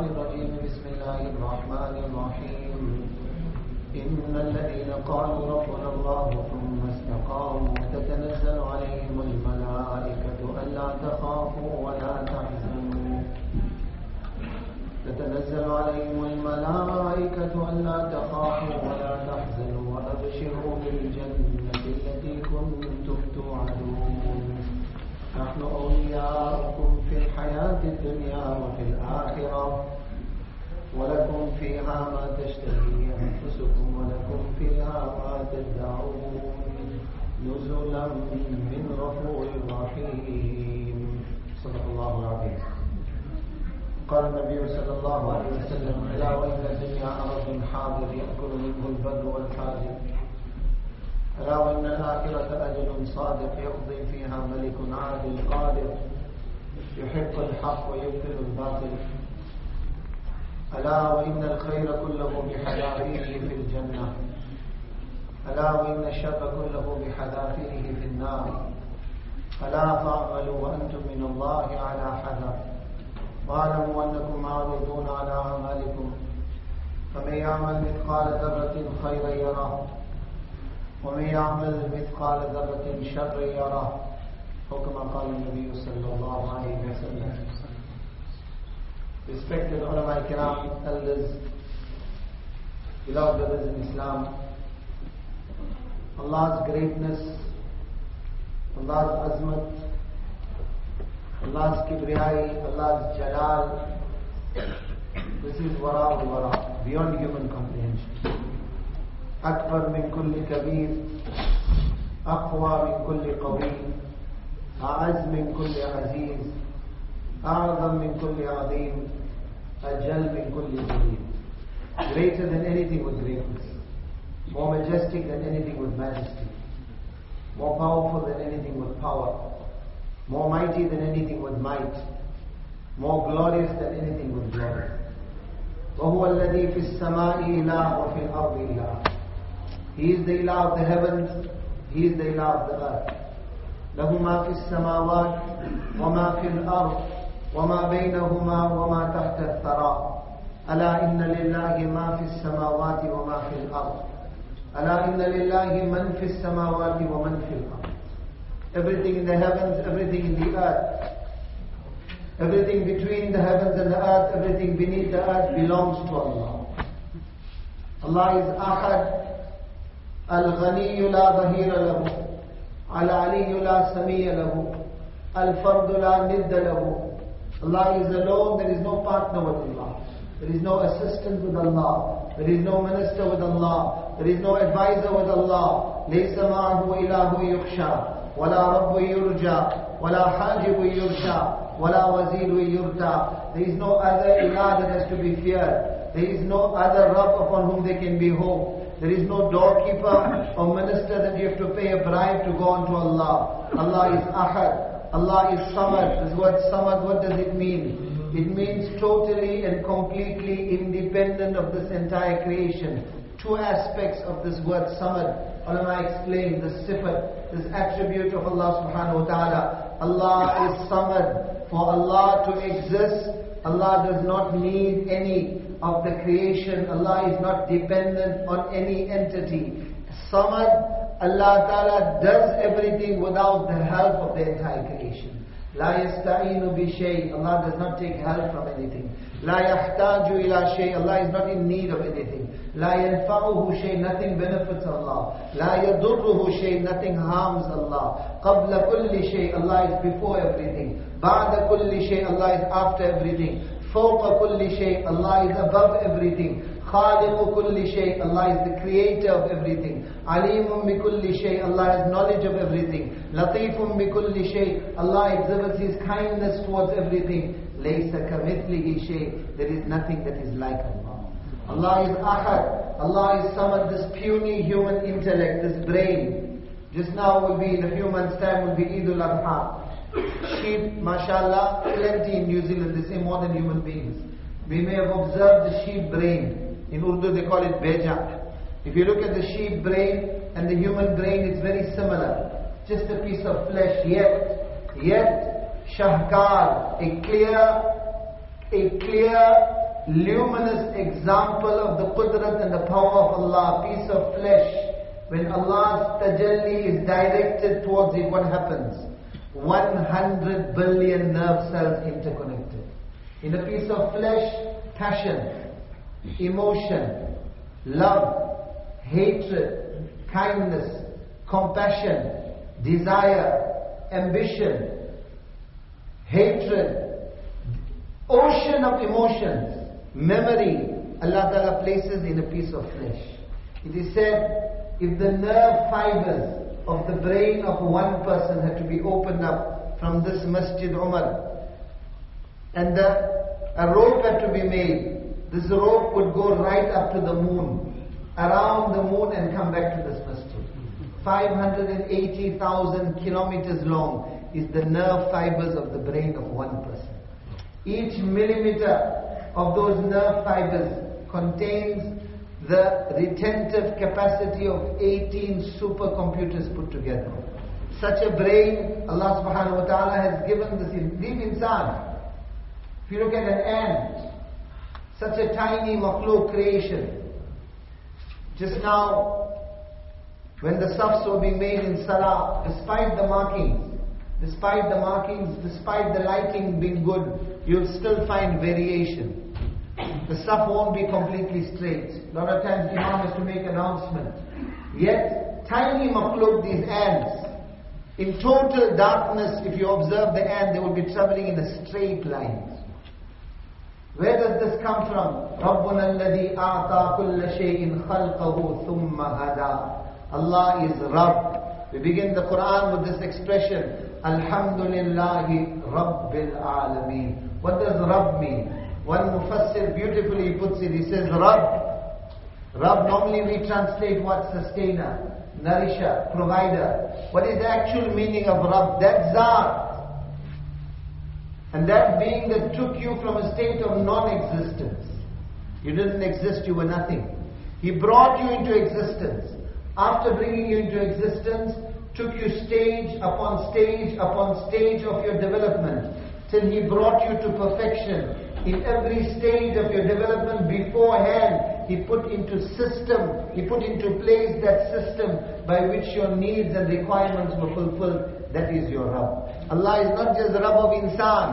الشيطان الرجيم. بسم الله الرحمن الرحيم. إن الذين قالوا ربنا الله ثم استقاموا تتنزل عليهم الملائكة ألا تخافوا ولا تحزنوا. تتنزل عليهم الملائكة ألا تخافوا ولا تحزنوا وأبشروا بالجنة التي كنتم توعدون. نحن أولياؤكم في الحياة الدنيا وفي الآخرة. ولكم فيها ما تشتهي أنفسكم ولكم فيها ما تدعون. نزلا من غفور رحيم. صدق الله العظيم. قال النبي صلى الله عليه وسلم ألا وإن الدنيا أرض حاضر يأكل منه البر والفاجر. الا وان الآخرة أجل صادق يقضي فيها ملك عادل قادر. يحق الحق ويبطل الباطل. ألا وإن الخير كله بحذافيره في الجنة. ألا وإن الشر كله بحذافيره في النار. ألا فاعملوا وأنتم من الله على حذر. واعلموا أنكم معروضون على أعمالكم. فمن يعمل مثقال ذرة خيرا يره ومن يعمل مثقال ذره شرا يره او قال النبي صلى الله عليه وسلم Respected ulama kiram, elders, beloved brothers in Islam, Allah's greatness, Allah's azmat, Allah's kibriyai, Allah's jalal. This is wara wara, beyond human comprehension. أكبر من كل كبير أقوى من كل قوي أعز من كل عزيز أعظم من كل عظيم أجل من كل جليل Greater than anything with greatness More majestic than anything with majesty More powerful than anything with power more mighty than anything with might, more glorious than anything with glory. وهو الذي في السماء إله وفي الأرض إله. He is the ilah of the heavens, He is the ilah of the earth. له ما في السماوات وما في الأرض وما بينهما وما تحت الثرى ألا إن لله ما في السماوات وما في الأرض ألا إن لله من في السماوات ومن في الأرض everything in the heavens, everything in the earth. Everything between the heavens and the earth, everything beneath the earth belongs to Allah. Allah is Ahad, Al-Ghani la Zahira lahu, Al-Ali la Samiya lahu, Al-Fardu la Nidda lahu. Allah is alone, there is no partner with Allah. There is no assistant with Allah. There is no minister with Allah. There is no advisor with Allah. ليس معه إله يخشى ولا رب يرجى ولا حاجب يرشى ولا وزير يرتى There is no other ilah that has to be feared. There is no other Rabb upon whom they can be hoped. There is no doorkeeper or minister that you have to pay a bribe to go on to Allah. Allah is Ahad. Allah is Samad. This word Samad, what does it mean? It means totally and completely independent of this entire creation. Two aspects of this word Samad. Ulama explain the sifat, this attribute of Allah subhanahu wa ta'ala. Allah is Samad. For Allah to exist, Allah does not need any of the creation. Allah is not dependent on any entity. Samad, Allah Ta'ala does everything without the help of the entire creation. لا يستعين بِشَيء. Allah does not take help from anything. لا يحتَاجُ إِلَى شَيء. Allah is not in need of anything. لا ينفعُهُ شَيء. Nothing benefits Allah. لا يضرُهُ شَيء. Nothing harms Allah. قبلَ كُلِّ شَيء. Allah is before everything. بعدَ كُلِّ شَيء. Allah is after everything. فوق كل شيء. Allah is above everything. خالق كل شيء. Allah is the creator of everything. عليم بكل شيء. Allah has knowledge of everything. لطيف بكل شيء. Allah exhibits His kindness towards everything. ليس كمثله شيء. There is nothing that is like Allah. Allah is Ahad. Allah is Samad, this puny human intellect, this brain. Just now will be, in a few months' time, will be Eidul Adha. Sheep, mashallah, plenty in New Zealand, they say more than human beings. We may have observed the sheep brain. In Urdu they call it beja. If you look at the sheep brain and the human brain, it's very similar. Just a piece of flesh, yet, yet, shahkar, a clear, a clear luminous example of the qudrat and the power of Allah, piece of flesh. When Allah's tajalli is directed towards it, what happens? 100 billion nerve cells interconnected. In a piece of flesh, passion, emotion, love, hatred, kindness, compassion, desire, ambition, hatred, ocean of emotions memory Allah Ta'ala places in a piece of flesh. It is said, if the nerve fibers of the brain of one person had to be opened up from this Masjid Umar, and the, a rope had to be made, this rope would go right up to the moon, around the moon and come back to this masjid. 580,000 kilometers long is the nerve fibers of the brain of one person. Each millimeter of those nerve fibers contains the retentive capacity of 18 supercomputers put together. Such a brain Allah subhanahu wa ta'ala has given this deep insan. If you look at an ant, such a tiny makhluk creation. Just now, when the safs were being made in Salah, despite the markings, despite the markings, despite the lighting being good, you'll still find variation the saf won't be completely straight. A lot of times Imam has to make announcement. Yet, tiny makhluk, these ants, in total darkness, if you observe the ant, they will be traveling in a straight line. Where does this come from? رَبُّنَا الَّذِي أَعْطَى كُلَّ شَيْءٍ خَلْقَهُ ثُمَّ هَدَى Allah is Rabb. We begin the Quran with this expression, Alhamdulillahi Rabbil Alameen. What does Rabb mean? One Mufassir beautifully puts it, he says, Rabb. Rabb normally we translate what? Sustainer, nourisher, provider. What is the actual meaning of Rabb? That Zat. And that being that took you from a state of non-existence. You didn't exist, you were nothing. He brought you into existence. After bringing you into existence, took you stage upon stage upon stage of your development till he brought you to perfection in every stage of your development beforehand, He put into system, He put into place that system by which your needs and requirements were fulfilled. That is your Rabb. Allah is not just Rabb of insan.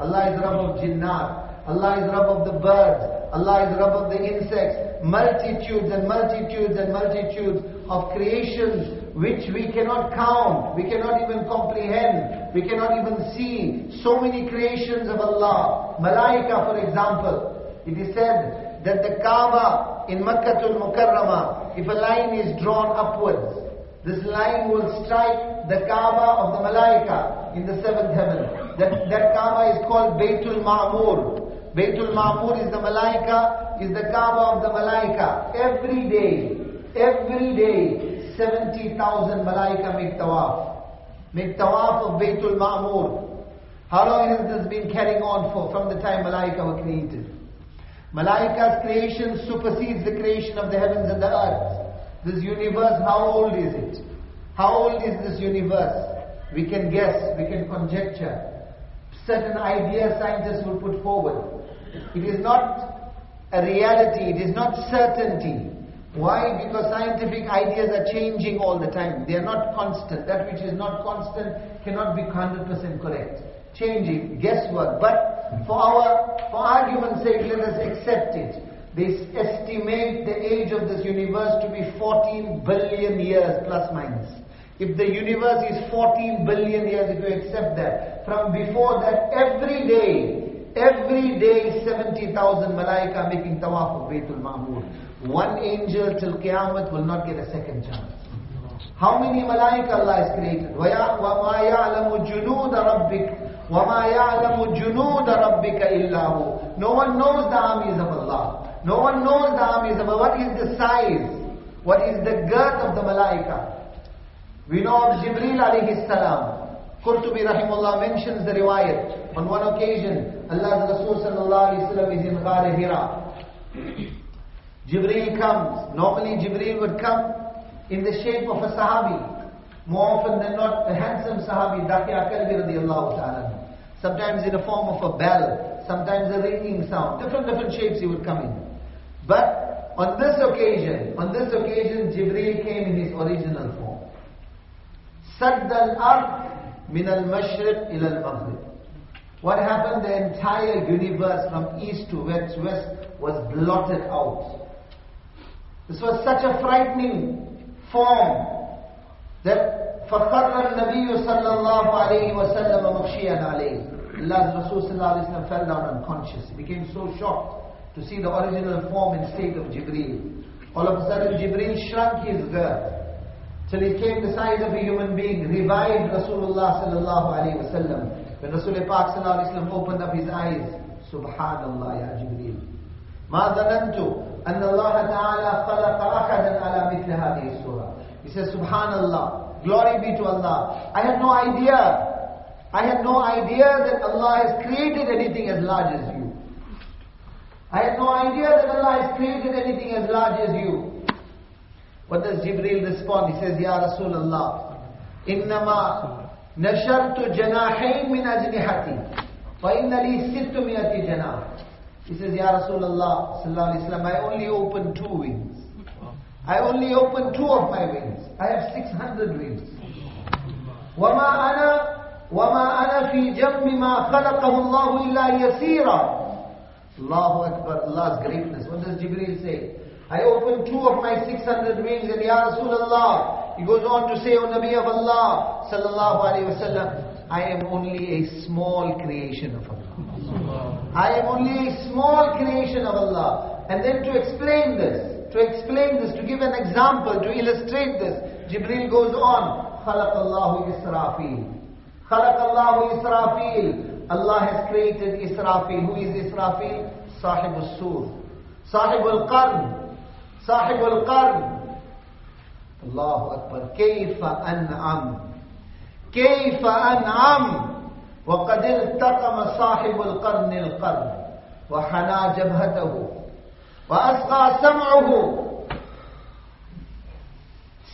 Allah is Rabb of jinnat. Allah is Rabb of the birds. Allah is Rabb of the insects. Multitudes and multitudes and multitudes of creations which we cannot count, we cannot even comprehend, we cannot even see. So many creations of Allah. Malaika, for example, it is said that the Kaaba in Makkatul Mukarramah, if a line is drawn upwards, this line will strike the Kaaba of the Malaika in the seventh heaven. That, that Kaaba is called Baytul Ma'mur. Baytul Ma'mur is the Malaika, is the Kaaba of the Malaika. Every day, every day, 70,000 malaika make tawaf. Make tawaf of Baytul Ma'mur. How long has this been carrying on for from the time malaika were created? Malaika's creation supersedes the creation of the heavens and the earth. This universe, how old is it? How old is this universe? We can guess, we can conjecture. Certain ideas scientists will put forward. It is not a reality, it is not certainty. Why? Because scientific ideas are changing all the time. They are not constant. That which is not constant cannot be 100% correct. Changing, guesswork. But for our, for argument's sake, let us accept it. They estimate the age of this universe to be 14 billion years plus minus. If the universe is 14 billion years, if you accept that, from before that, every day, Every day 70,000 malaika making tawaf of Baytul Ma'mur. One angel till Qiyamah will not get a second chance. How many malaika Allah has created? وَمَا يَعْلَمُ جُنُودَ رَبِّكَ وَمَا يَعْلَمُ جُنُودَ رَبِّكَ إِلَّا هُ No one knows the armies of Allah. No one knows the armies of Allah. What is the size? What is the girth of the malaika? We know of Jibreel alayhi salam. Qurtubi rahimullah mentions the riwayat. On one occasion, Allah's Rasul sallallahu alayhi is in Ghar Hira. Jibreel comes. Normally Jibreel would come in the shape of a sahabi. More often than not, a handsome sahabi, Dakia Kalbi radiallahu ta'ala. Sometimes in the form of a bell, sometimes a ringing sound. Different, different shapes he would come in. But on this occasion, on this occasion, Jibreel came in his original form. Al-ard min al-mashriq ila al-maghrib. What happened? The entire universe from east to west, west was blotted out. This was such a frightening form that فَخَرَّ النَّبِيُّ صَلَّى اللَّهُ عَلَيْهِ وَسَلَّمَ مُخْشِيًا عَلَيْهِ Allah's Rasul ﷺ fell down unconscious. He became so shocked to see the original form and state of Jibreel. All of a sudden Jibreel shrunk his girth till he came the size of a human being, revived Rasulullah sallallahu alaihi wasallam. When Rasul Pak sallallahu opened up his eyes, Subhanallah ya Jibreel. ما ظننت أن الله تعالى خلق أحدا على مثل هذه السورة. He says, Subhanallah, glory be to Allah. I had no idea. I had no idea that Allah has created anything as large as you. I had no idea that Allah has created anything as large as you. What does Jibreel respond? He says, Ya Rasulullah, إنما نشرت جناحين من أجنحتي فإن لي ستمائة جناح he says, Ya Rasulullah, sallallahu I only open two wings. I only open two of my wings. I have 600 wings. وَمَا أَنَا وَمَا أَنَا فِي جَمِّ مَا خَلَقَهُ اللَّهُ إِلَّا يَسِيرًا Allahu Akbar, Allah's greatness. What does Jibreel say? I open two of my 600 wings and Ya Rasulullah, he goes on to say, O Nabi of Allah, sallallahu alayhi wasallam, I am only a small creation of Allah. I am only a small creation of Allah. And then to explain this, to explain this, to give an example, to illustrate this, Jibril goes on, خلق الله إسرافيل. خلق الله إسرافيل. Allah has created Israfil. Who is Israfil? Sahib al-Sur. Sahib al-Qarn. Sahib al-Qarn. Allahu Akbar. كيف أنعم كيف أنعم وقد التقم صاحب القرن القرن وحنى جبهته وأسقى سمعه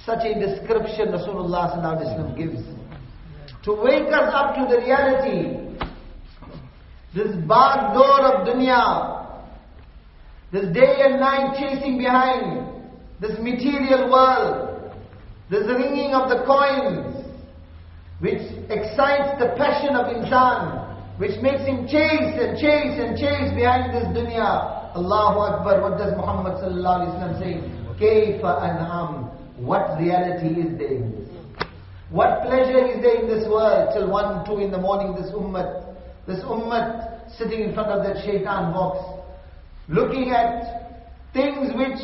Such a description Rasulullah gives. To wake us up to the reality, this back door of dunya, this day and night chasing behind, this material world, this ringing of the coins, which excites the passion of insan, which makes him chase and chase and chase behind this dunya. Allahu Akbar, what does Muhammad sallallahu alayhi wa say? Kayfa an'am. What reality is there in this? What pleasure is there in this world till 1, 2 in the morning, this ummah, this ummah sitting in front of that shaitan box, looking at things which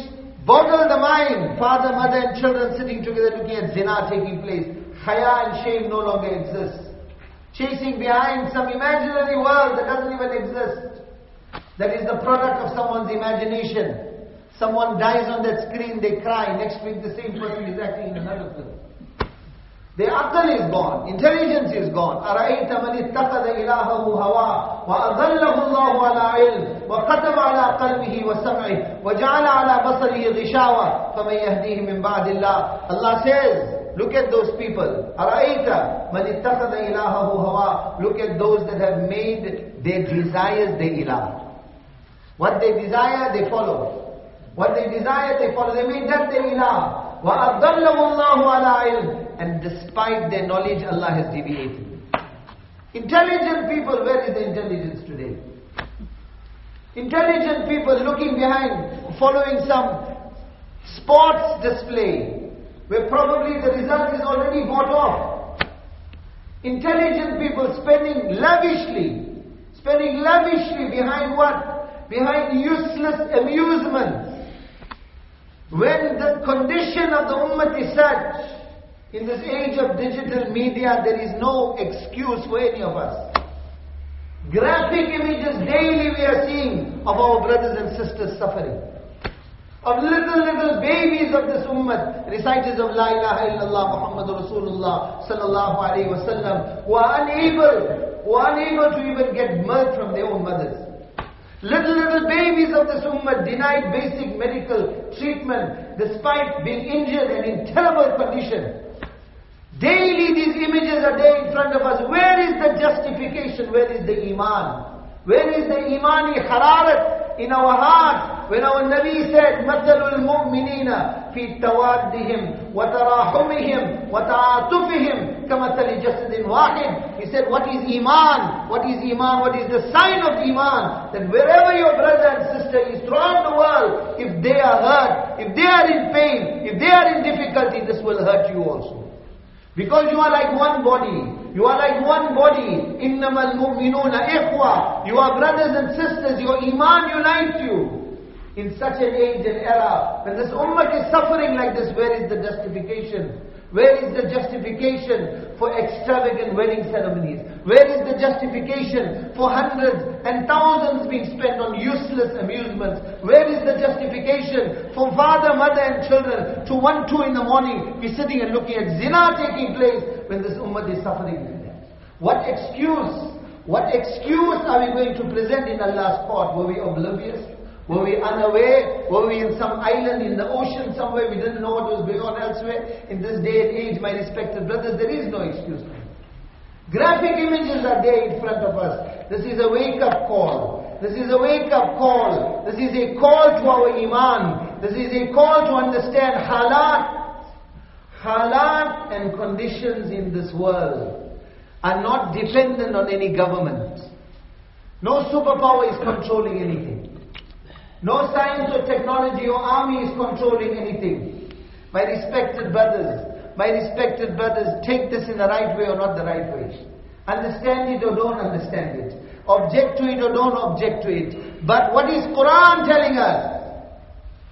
boggle the mind, father, mother and children sitting together looking at zina taking place, Haya and shame no longer exist. Chasing behind some imaginary world that doesn't even exist. That is the product of someone's imagination. Someone dies on that screen, they cry. Next week the same person is acting in another film. The akal is gone, intelligence is gone. أَرَأَيْتَ مَنِ اتَّخَذَ إِلَهَهُ هَوَى وَأَضَلَّهُ اللَّهُ عَلَى عِلْمٍ وَقَتَمَ عَلَى قَلْبِهِ وَسَمْعِهِ وَجَعَلَ عَلَى بَصَرِهِ غِشَاوَةً فَمَنْ يَهْدِيهِ مِنْ بَعْدِ اللَّهِ Allah says, Look at those people. Araita man ittakhadha ilahahu hawa. Look at those that have made their desires their ilah. What they desire, they follow. What they desire, they follow. They made that their ilah. وَأَضَلَّهُ اللَّهُ عَلَىٰ عِلْمٍ and despite their knowledge, Allah has deviated. Intelligent people, where is the intelligence today? Intelligent people looking behind, following some sports display, where probably the result is already bought off. Intelligent people spending lavishly, Spending lavishly behind what? Behind useless amusements. When the condition of the ummah is such, in this age of digital media, there is no excuse for any of us. Graphic images daily we are seeing of our brothers and sisters suffering. Of little, little babies of this ummah, reciters of La ilaha illallah Muhammad Rasulullah sallallahu alayhi wasallam, who are unable, who are unable to even get milk from their own mothers. Little, little babies of this ummah denied basic medical treatment despite being injured and in terrible condition. Daily these images are there in front of us. Where is the justification? Where is the iman? Where is the imani hararat in our heart? When our Nabi said, مَثَلُ الْمُؤْمِنِينَ فِي تَوَادِّهِمْ وَتَرَاحُمِهِمْ وَتَعَاطُفِهِمْ كَمَثَلِ جَسَدٍ وَاحِدٍ He said, what is iman? What is iman? What is the sign of iman? That wherever your brother and sister is throughout the world, if they are hurt, if they are in pain, if they are in difficulty, this will hurt you also. Because you are like one body. You are like one body. إِنَّمَا الْمُؤْمِنُونَ إِخْوَةً You are brothers and sisters. Your iman unites you. In such an age and era, when this ummah is suffering like this, where is the justification? Where is the justification for extravagant wedding ceremonies? Where is the justification for hundreds and thousands being spent on useless amusements? Where is the justification for father, mother and children to one, two in the morning be sitting and looking at zina taking place when this ummah is suffering like that? What excuse, what excuse are we going to present in Allah's court? Were we oblivious? Were we unaware? Were we in some island in the ocean somewhere? We didn't know what was going on elsewhere. In this day and age, my respected brothers, there is no excuse. Graphic images are there in front of us. This is a wake-up call. This is a wake-up call. This is a call to our iman. This is a call to understand halat. Halat and conditions in this world are not dependent on any government. No superpower is controlling anything. No science or technology or army is controlling anything. My respected brothers, my respected brothers, take this in the right way or not the right way. Understand it or don't understand it. Object to it or don't object to it. But what is Quran telling us?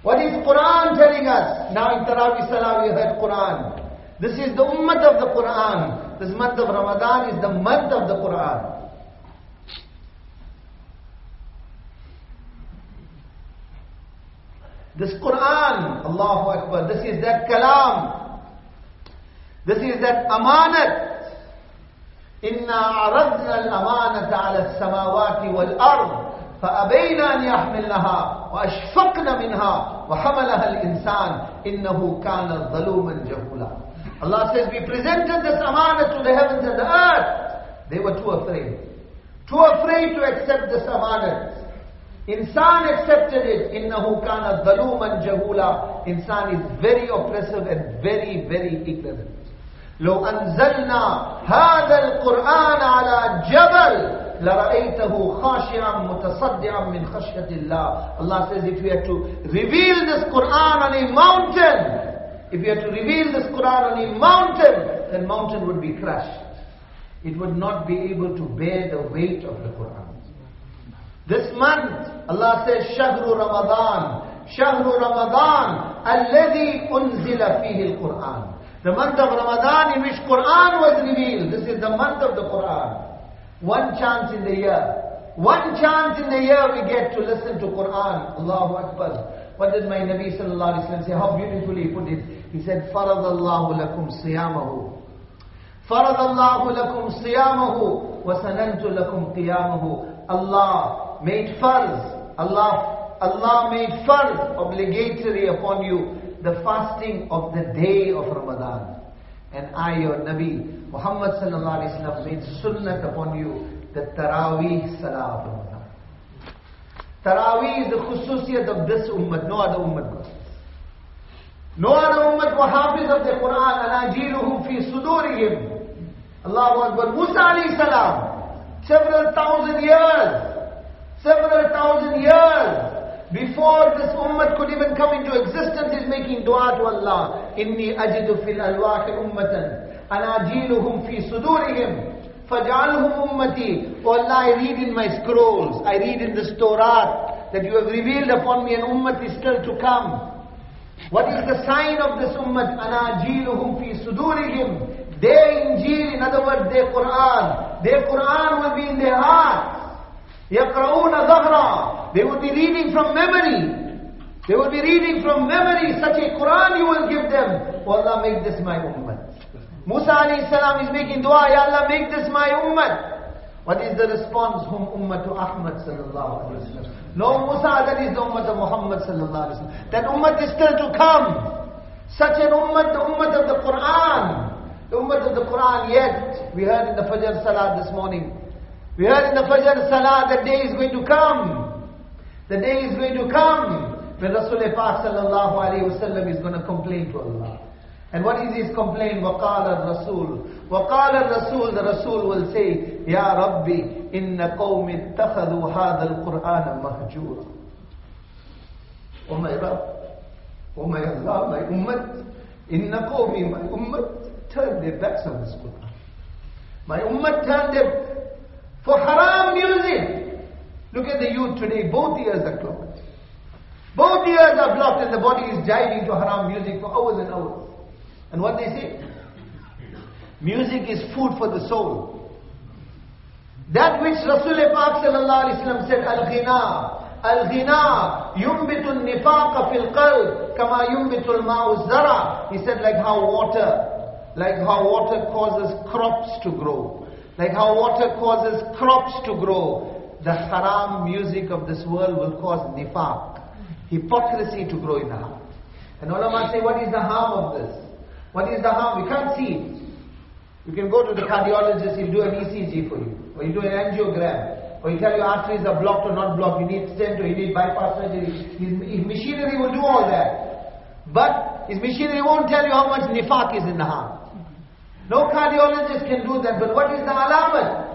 What is Quran telling us? Now in Tarawih Salah we heard Quran. This is the ummah of the Quran. This month of Ramadan is the month of the Quran. This Quran, Allahu Akbar, this is that kalam. This is that amanat. إنا عرضنا الأمانة على السماوات والأرض فأبين أن يحملنها وأشفقن منها وحملها الإنسان إنه كان ظلوما جهولا Allah says we presented this amanah to the heavens and the earth they were too afraid too afraid to accept this amanah Insan accepted it. Innahu kana dhaluman jahula. Insan is very oppressive and very, very ignorant. لو أنزلنا هذا القرآن على جبل لرأيته خاشعا متصدعا من خشية الله Allah says if we had to reveal this Quran on a mountain if we had to reveal this Quran on a mountain then mountain would be crushed it would not be able to bear the weight of the Quran this month, Allah says, Shahru Ramadan. Shahru Ramadan. Alladhi unzila fihi al-Quran. The month of Ramadan in which Quran was revealed. This is the month of the Quran. One chance in the year. One chance in the year we get to listen to Quran. Allahu Akbar. What did my Nabi sallallahu alayhi wa say? How beautifully he put it. He said, فَرَضَ اللَّهُ لَكُمْ صِيَامَهُ فَرَضَ اللَّهُ لَكُمْ صِيَامَهُ وَسَنَنْتُ لَكُمْ قِيَامَهُ Allah made farz. Allah, Allah made farz obligatory upon you the fasting of the day of Ramadan. And I, your Nabi, Muhammad sallallahu alayhi wa sallam, made sunnat upon you the Taraweeh Salah of Ramadan. Taraweeh is the khususiyat of this ummah, no other ummah got No other ummah were hafiz of the Quran, and ajiruhu fi sudurihim. Allahu Akbar. Musa alayhi salam, several thousand years, Several thousand years before this ummah could even come into existence is making dua to Allah. Inni ajidu fil alwah ummatan anajiluhum fi sudurihim فَجْعَلْهُمْ أُمَّتِي Oh Allah, I read in my scrolls, I read in the Torah that you have revealed upon me an ummah is still to come. What is the sign of this ummah? أَنَاجِيلُهُمْ فِي صُدُورِهِمْ Their Injil, in other words, their Quran. Their Quran will be in their hearts. يَقْرَؤُونَ ظَهْرًا They will be reading from memory. They will be reading from memory. Such a Quran you will give them. Oh Allah, make this my ummah. Musa alayhi salam is making dua, Ya Allah, make this my ummah. What is the response? Hum ummah to Ahmad sallallahu alayhi wa sallam. No, Musa, that is the ummah of Muhammad sallallahu alayhi wa sallam. That ummah is still to come. Such an ummah, the ummah of the Quran. The ummah of the Quran yet. We heard in the Fajr Salah this morning. We heard in the Fajr Salah that day is going to come. The day is going to come when Rasul Pak sallallahu alayhi wa sallam is going to complain to Allah. And what is his complaint? وَقَالَ الرَّسُولُ وَقَالَ الرَّسُولُ The Rasul will say, يَا رَبِّي إِنَّ قَوْمِ اتَّخَذُوا هَذَا الْقُرْآنَ مَهْجُورًا Oh my Rabb, oh my Allah, my Ummah, إِنَّ قَوْمِ My Ummah turned their backs on this Qur'an. My Ummah turned them for haram music. Look at the youth today, both ears are closed. Both ears are blocked and the body is diving to haram music for hours and hours. And what they say? Music is food for the soul. That which Rasulullah sallallahu alayhi wa said, Al-Ghina, Al-Ghina, yumbitu nifaqa fil qalb, kama yumbitu al-ma'u zara. He said like how water, like how water causes crops to grow. Like how water causes crops to grow. The haram music of this world will cause nifaq, hypocrisy to grow in the heart. And ulama say, what is the harm of this? What is the harm? We can't see it. You can go to the cardiologist, he'll do an ECG for you, or he'll do an angiogram, or he'll tell you arteries are blocked or not blocked, you need stent or you need bypass surgery. His, his machinery will do all that. But his machinery won't tell you how much nifaq is in the heart. No cardiologist can do that. But what is the alamat?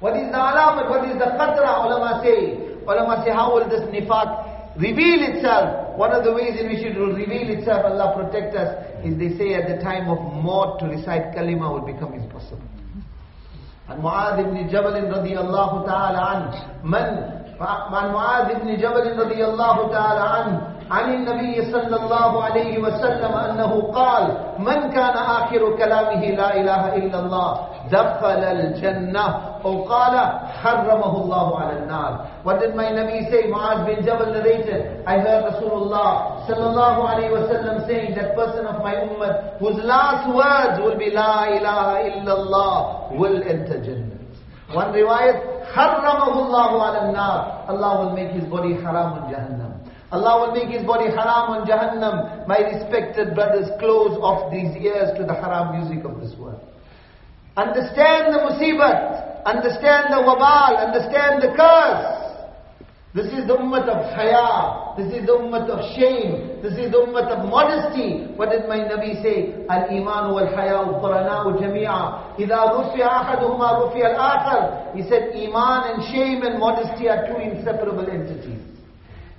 What is the alamat? What is the qatra? Ulama say. Ulama say, how will this nifaq reveal itself? One of the ways in which it will reveal itself, Allah protect us, is they say at the time of maut to recite kalima will become impossible. And Mu'adh ibn Jabal radiallahu ta'ala an, man, man Mu'adh ibn Jabal radiallahu ta'ala an, عن النبي صلى الله عليه وسلم أنه قال من كان آخر كلامه لا إله إلا الله دخل الجنة أو قال حرمه الله على النار What did my Nabi say? Muaz bin Jabal narrated, I heard Rasulullah sallallahu alayhi wa sallam saying, that person of my ummah whose last words will be La ilaha illallah will enter Jannah. One riwayat, حرمه الله على النار Allah will make his body haram on Jahannam. Allah will make his body haram on Jahannam. My respected brothers, close off these ears to the haram music of this world. Understand the musibat, understand the wabal, understand the curse. This is the ummah of haya, this is the ummah of shame, this is the ummah of modesty. What did my Nabi say? Al-iman wal-haya qarana'u jami'a. Idha rufi'a ahaduhuma rufi'a al-akhar. He said, iman and shame and modesty are two inseparable entities.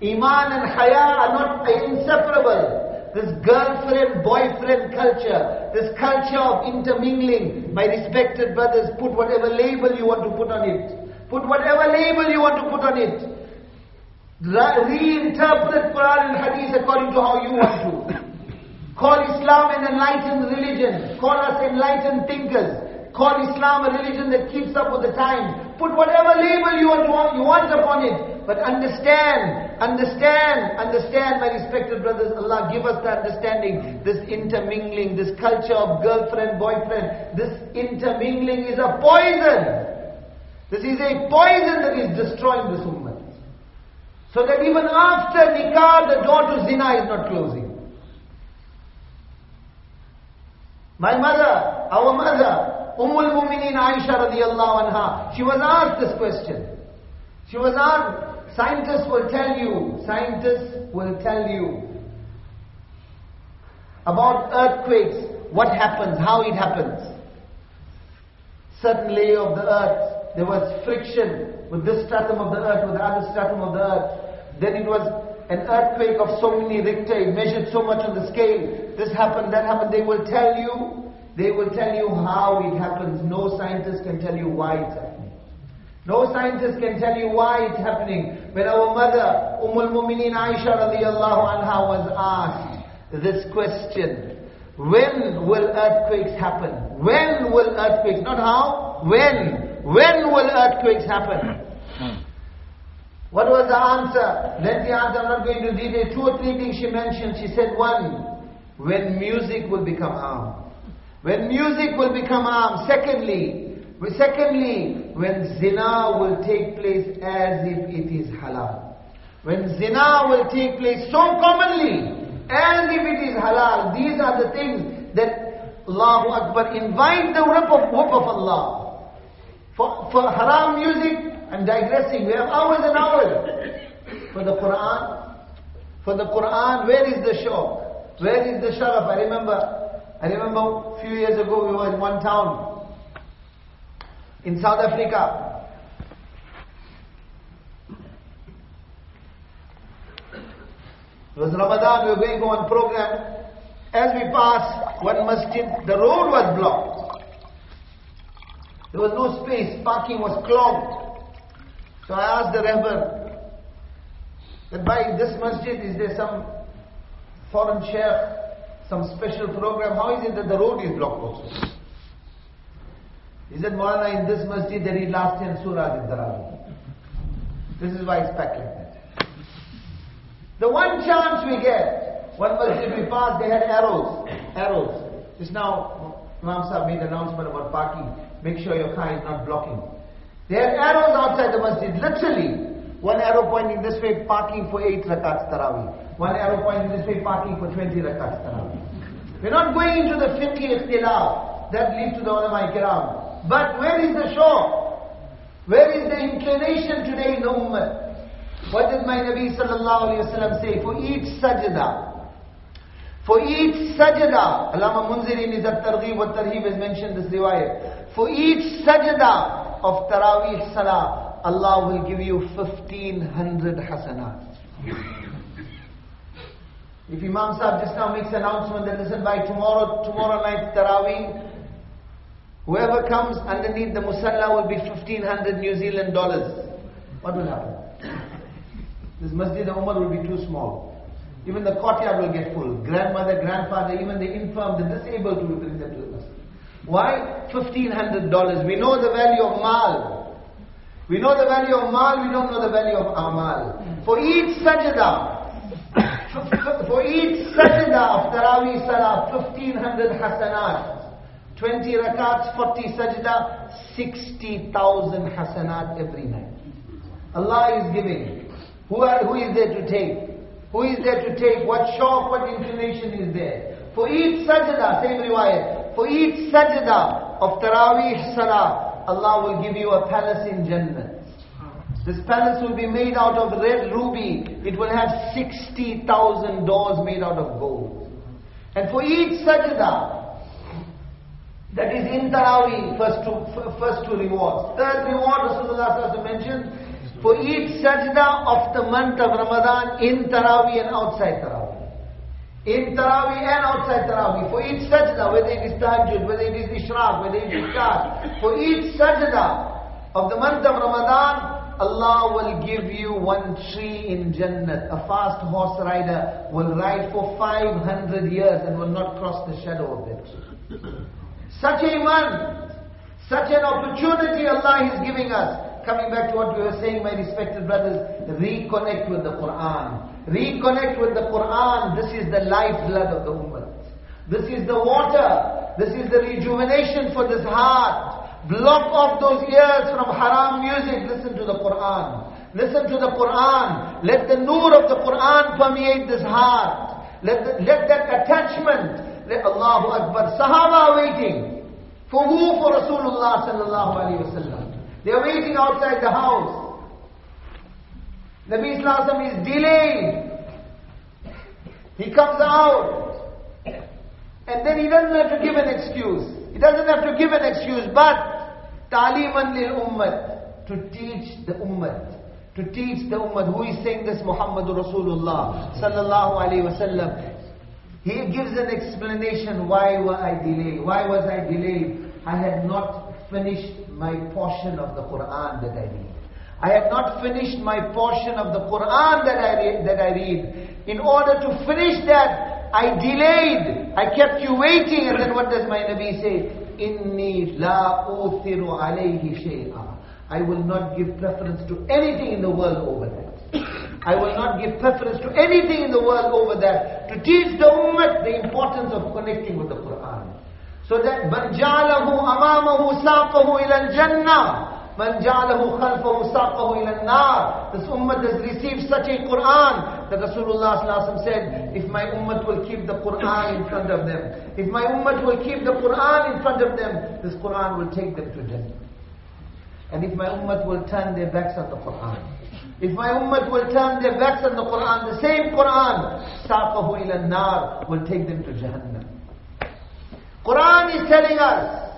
Iman and haya are not inseparable. This girlfriend, boyfriend culture, this culture of intermingling, my respected brothers, put whatever label you want to put on it. Put whatever label you want to put on it. Reinterpret Quran and Hadith according to how you want to. Call Islam an enlightened religion. Call us enlightened thinkers. Call Islam a religion that keeps up with the time. Put whatever label you want, you want upon it. But understand, understand, understand, my respected brothers. Allah give us the understanding. This intermingling, this culture of girlfriend, boyfriend, this intermingling is a poison. This is a poison that is destroying this ummah. So that even after nikah, the door to zina is not closing. My mother, our mother, Ummul Mumineen Aisha radiallahu anha, she was asked this question. She was asked, scientists will tell you, scientists will tell you about earthquakes, what happens, how it happens. Certain layer of the earth, there was friction with this stratum of the earth, with the other stratum of the earth. Then it was an earthquake of so many Richter, it measured so much on the scale. This happened, that happened. They will tell you, They will tell you how it happens. No scientist can tell you why it's happening. No scientist can tell you why it's happening. When our mother, Umm al-Mumineen Aisha radiallahu anha was asked this question, when will earthquakes happen? When will earthquakes, not how, when, when will earthquakes happen? What was the answer? Let the answer, I'm not going to read it. Two or three things she mentioned. She said, one, when music will become armed. When music will become armed. Secondly, secondly, when zina will take place as if it is halal. When zina will take place so commonly, as if it is halal. These are the things that Allahu Akbar invite the whip of, of Allah. For, for haram music, I'm digressing. We have hours and hours. For the Quran, for the Quran, where is the show? Where is the sharaf? I remember, I remember a few years ago we were in one town in South Africa. It was Ramadan, we were going on program. As we passed one masjid, the road was blocked. There was no space, parking was clogged. So I asked the Reverend that by this masjid is there some foreign sheikh, some special program? How is it that the road is blocked also? He said, Maulana, in this masjid there is last 10 surahs in Tarawih. This is why it's packed like that. The one chance we get, one masjid we passed, they had arrows. Arrows. Just now, Imam Sahib made an announcement about parking. Make sure your car is not blocking. They had arrows outside the masjid, literally. One arrow pointing this way, parking for 8 rakats tarawih. One arrow pointing this way, parking for 20 rakats tarawih. We're not going into the fiqh ikhtilaf that lead to the ulama kiram. But where is the shore? Where is the inclination today in the ummah? What did my Nabi sallallahu alayhi wa say? For each sajda, for each sajda, Allama Munziri in his At-Targhib wa Tarhib has mentioned this riwayat. For each sajda, of Taraweeh Salah, Allah will give you 1500 hasanat. If Imam Sahib just now makes an announcement that listen by tomorrow, tomorrow night Taraweeh, whoever comes underneath the musalla will be 1500 New Zealand dollars. What will happen? This Masjid Umar will be too small. Even the courtyard will get full. Grandmother, grandfather, even the infirm, the disabled will bring them to the masjid. Why? $1,500. We know the value of mal. We know the value of mal, we don't know the value of amal. For each sajda, for each sajda of Taraweeh Salah, 1500 hasanat. 20 rakats, 40 sajda, 60,000 hasanat every night. Allah is giving. Who, are, who is there to take? Who is there to take? What shock, what inclination is there? For each sajda, same riwayat, for each sajda of Taraweeh Salah, Allah will give you a palace in Jannah. This palace will be made out of red ruby. It will have 60,000 doors made out of gold. And for each sajda, that is in Taraweeh, first two, first two rewards. Third reward, Rasulullah mentioned, for each sajda of the month of Ramadan in Taraweeh and outside Taraweeh in Taraweeh and outside Taraweeh, for each sajda, whether it is tahajjud, whether it is ishraq, whether it is shad, for each sajda of the month of Ramadan, Allah will give you one tree in Jannah. A fast horse rider will ride for 500 years and will not cross the shadow of it. Such a one, such an opportunity Allah is giving us. Coming back to what we were saying, my respected brothers, reconnect with the Quran. Reconnect with the Quran. This is the lifeblood of the Ummah. This is the water. This is the rejuvenation for this heart. Block off those ears from haram music. Listen to the Quran. Listen to the Quran. Let the nur of the Quran permeate this heart. Let, the, let that attachment, Allahu Akbar. Sahaba are waiting. For who? For Rasulullah sallallahu alayhi wa sallam. They are waiting outside the house. Nabi Islam is delayed. He comes out. And then he doesn't have to give an excuse. He doesn't have to give an excuse, but taliman lil ummat, to teach the ummah. To teach the ummah. Who is saying this? Muhammad Rasulullah sallallahu alayhi wasallam. He gives an explanation why were I delayed? Why was I delayed? I had not finished my portion of the Quran that I read. I had not finished my portion of the Quran that I read, that I read. In order to finish that, I delayed. I kept you waiting. And then what does my Nabi say? Inni la uthiru alayhi shay'a. I will not give preference to anything in the world over that. I will not give preference to anything in the world over that. To teach the ummah the importance of connecting with the Quran. So that من جعله أمامه ساقه إلى الجنة من جعله خلفه ساقه إلى النار This ummah has received such a Quran that Rasulullah said, if my ummah will keep the Quran in front of them, if my ummah will keep the Quran in front of them, this Quran will take them to Jannah. And if my ummah will turn their backs on the Quran, if my ummah will turn their backs on the Quran, the same Quran, ساقه إلى النار will take them to Jahannam. Quran is telling us,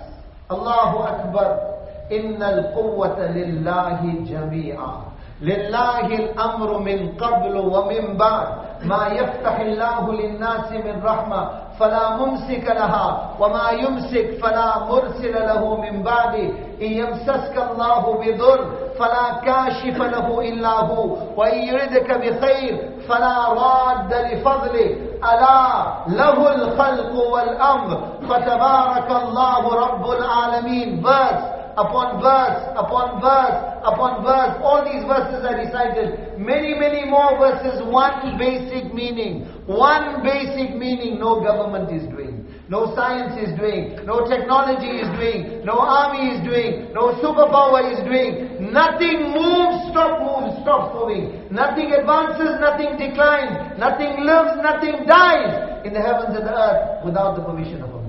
Allahu Akbar, إن القوة لله جميعا لله الأمر من قبل ومن بعد ما يفتح الله للناس من رحمة فلا ممسك لها وما يمسك فلا مرسل له من بعده. إن يمسسك الله بضر فلا كاشف له إلا هو وإن يردك بخير فلا راد لفضله. ألا له الخلق والأمر فتبارك الله رب العالمين. verse upon verse, upon verse, upon verse. All these verses are recited. Many, many more verses. One basic meaning. One basic meaning no government is doing. No science is doing. No technology is doing. No army is doing. No superpower is doing. Nothing moves, stop moves, stops moving. Nothing advances, nothing declines. Nothing lives, nothing dies in the heavens and the earth without the permission of Allah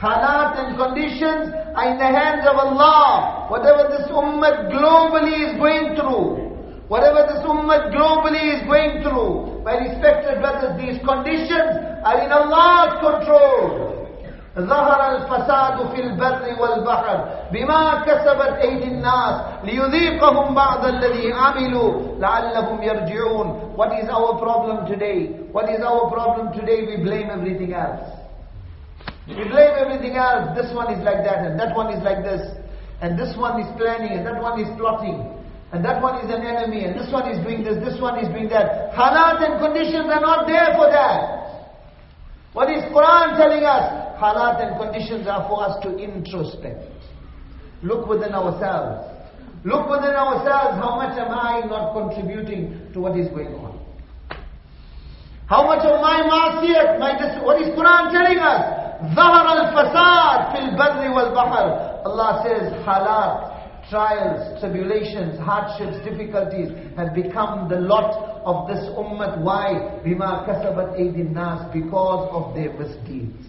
Halat and conditions are in the hands of Allah. Whatever this ummah globally is going through, whatever this ummah globally is going through, my respected brothers, these conditions are in Allah's control. ظهر الفساد في البر والبحر بما كسبت أيدي الناس ليذيقهم بعض الذي عملوا لعلهم يرجعون What is our problem today? What is our problem today? We blame everything else. We blame everything else. This one is like that, and that one is like this, and this one is planning, and that one is plotting, and that one is an enemy, and this one is doing this, this one is doing that. Halat and conditions are not there for that. What is Quran telling us? Halat and conditions are for us to introspect. Look within ourselves. Look within ourselves, how much am I not contributing to what is going on? How much of my masiyat, my what is Quran telling us? ظهر الفساد في البر والبحر Allah says halat trials, tribulations, hardships, difficulties have become the lot of this ummah. Why? Bima kasabat aydin nas because of their misdeeds.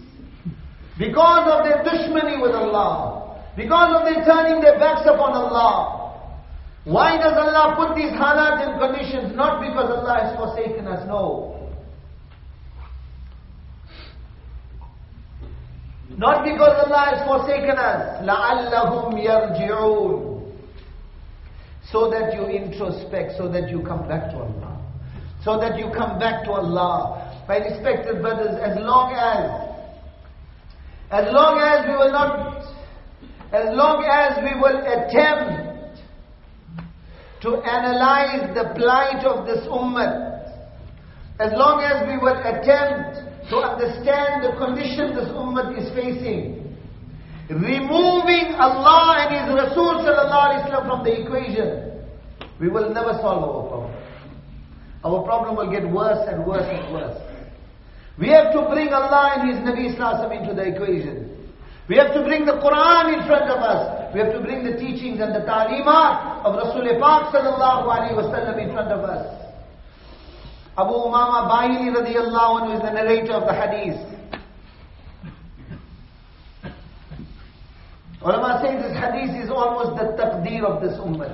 Because of their dushmani with Allah. Because of their turning their backs upon Allah. Why does Allah put these halat and conditions? Not because Allah has forsaken us, no. Not because Allah has forsaken us. لَعَلَّهُمْ يَرْجِعُونَ So that you introspect, so that you come back to Allah. So that you come back to Allah. My respected brothers, as long as, as long as we will not, as long as we will attempt to analyze the plight of this ummah, as long as we will attempt to understand the condition this ummah is facing. Removing Allah and His Rasul sallallahu from the equation, we will never solve our problem. Our problem will get worse and worse and worse. We have to bring Allah and His Nabi Islam into the equation. We have to bring the Quran in front of us. We have to bring the teachings and the ta'limat of Rasul Pak sallallahu alayhi wa in front of us. Abu Umama Bahili radiallahu anhu is the narrator of the hadith. Ulama say this hadith is almost the taqdeer of this ummah.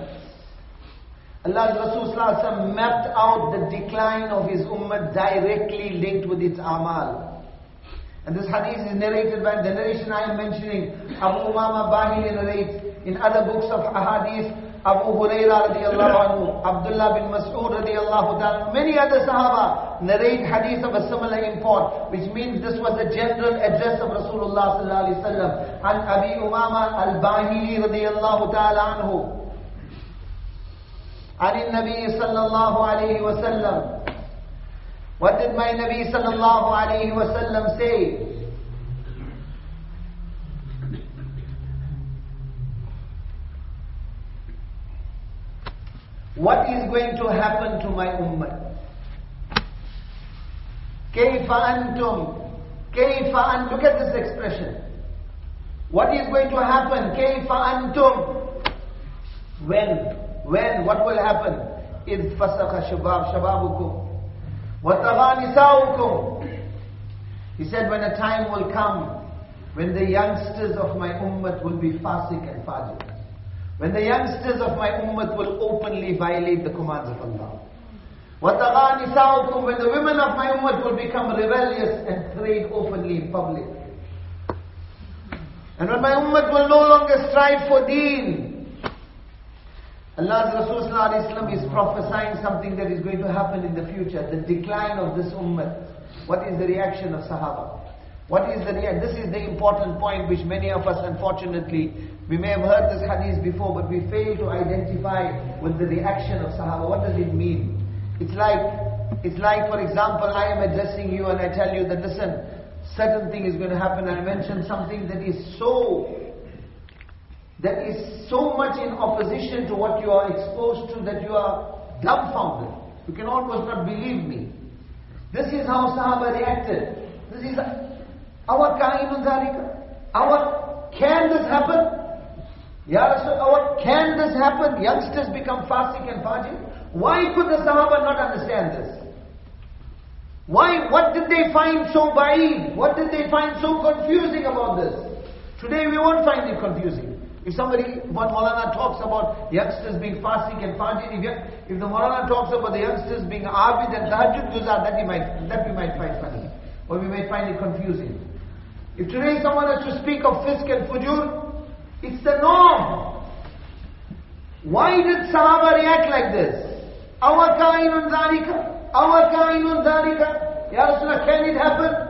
Allah's Rasul mapped out the decline of his ummah directly linked with its amal. And this hadith is narrated by the narration I am mentioning. Abu Umama Bahili narrates in other books of ahadith Abu Huraira radiallahu anhu, Abdullah bin Mas'ud radiallahu ta'ala, many other Sahaba narrate hadith of a similar import, which means this was the general address of Rasulullah sallallahu alayhi wa sallam. And Abi Umama al-Bahili radiallahu ta'ala anhu. عن النبي صلى الله عليه وسلم What did my Nabi صلى الله عليه وسلم say? What is going to happen to my ummah? كيف أنتم كيف أن Look at this expression. What is going to happen? كيف أنتم When? When? What will happen? إذ فسخ شباب شبابكم وطغى نساؤكم He said when a time will come when the youngsters of my ummah will be fasik and fajr. When the youngsters of my ummah will openly violate the commands of Allah. وَتَغَى نِسَاؤُكُمْ When the women of my ummah will become rebellious and trade openly in public. And when my ummah will no longer strive for deen. Allah's Rasul is prophesying something that is going to happen in the future. The decline of this ummah. What is the reaction of Sahaba? What is the reaction? This is the important point which many of us unfortunately we may have heard this hadith before, but we fail to identify with the reaction of Sahaba. What does it mean? It's like, it's like, for example, I am addressing you and I tell you that, listen, certain thing is going to happen. I mention something that is so, that is so much in opposition to what you are exposed to that you are dumbfounded. You can almost not believe me. This is how Sahaba reacted. This is our kainun Our, can this happen? Ya Rasul, uh, can this happen? Youngsters become fasik and fajr? Why could the Sahaba not understand this? Why, what did they find so ba'id? What did they find so confusing about this? Today we won't find it confusing. If somebody, one Maulana talks about youngsters being fasik and fajr, if, if the Maulana talks about the youngsters being abid and tahajjud guzar, that we might, that we might find funny. Or we might find it confusing. If today someone has to speak of fisk and fujur, it's the norm. Why did Sahaba react like this? Our kainun dhalika. Our kainun dhalika. Ya Rasulullah, can it happen?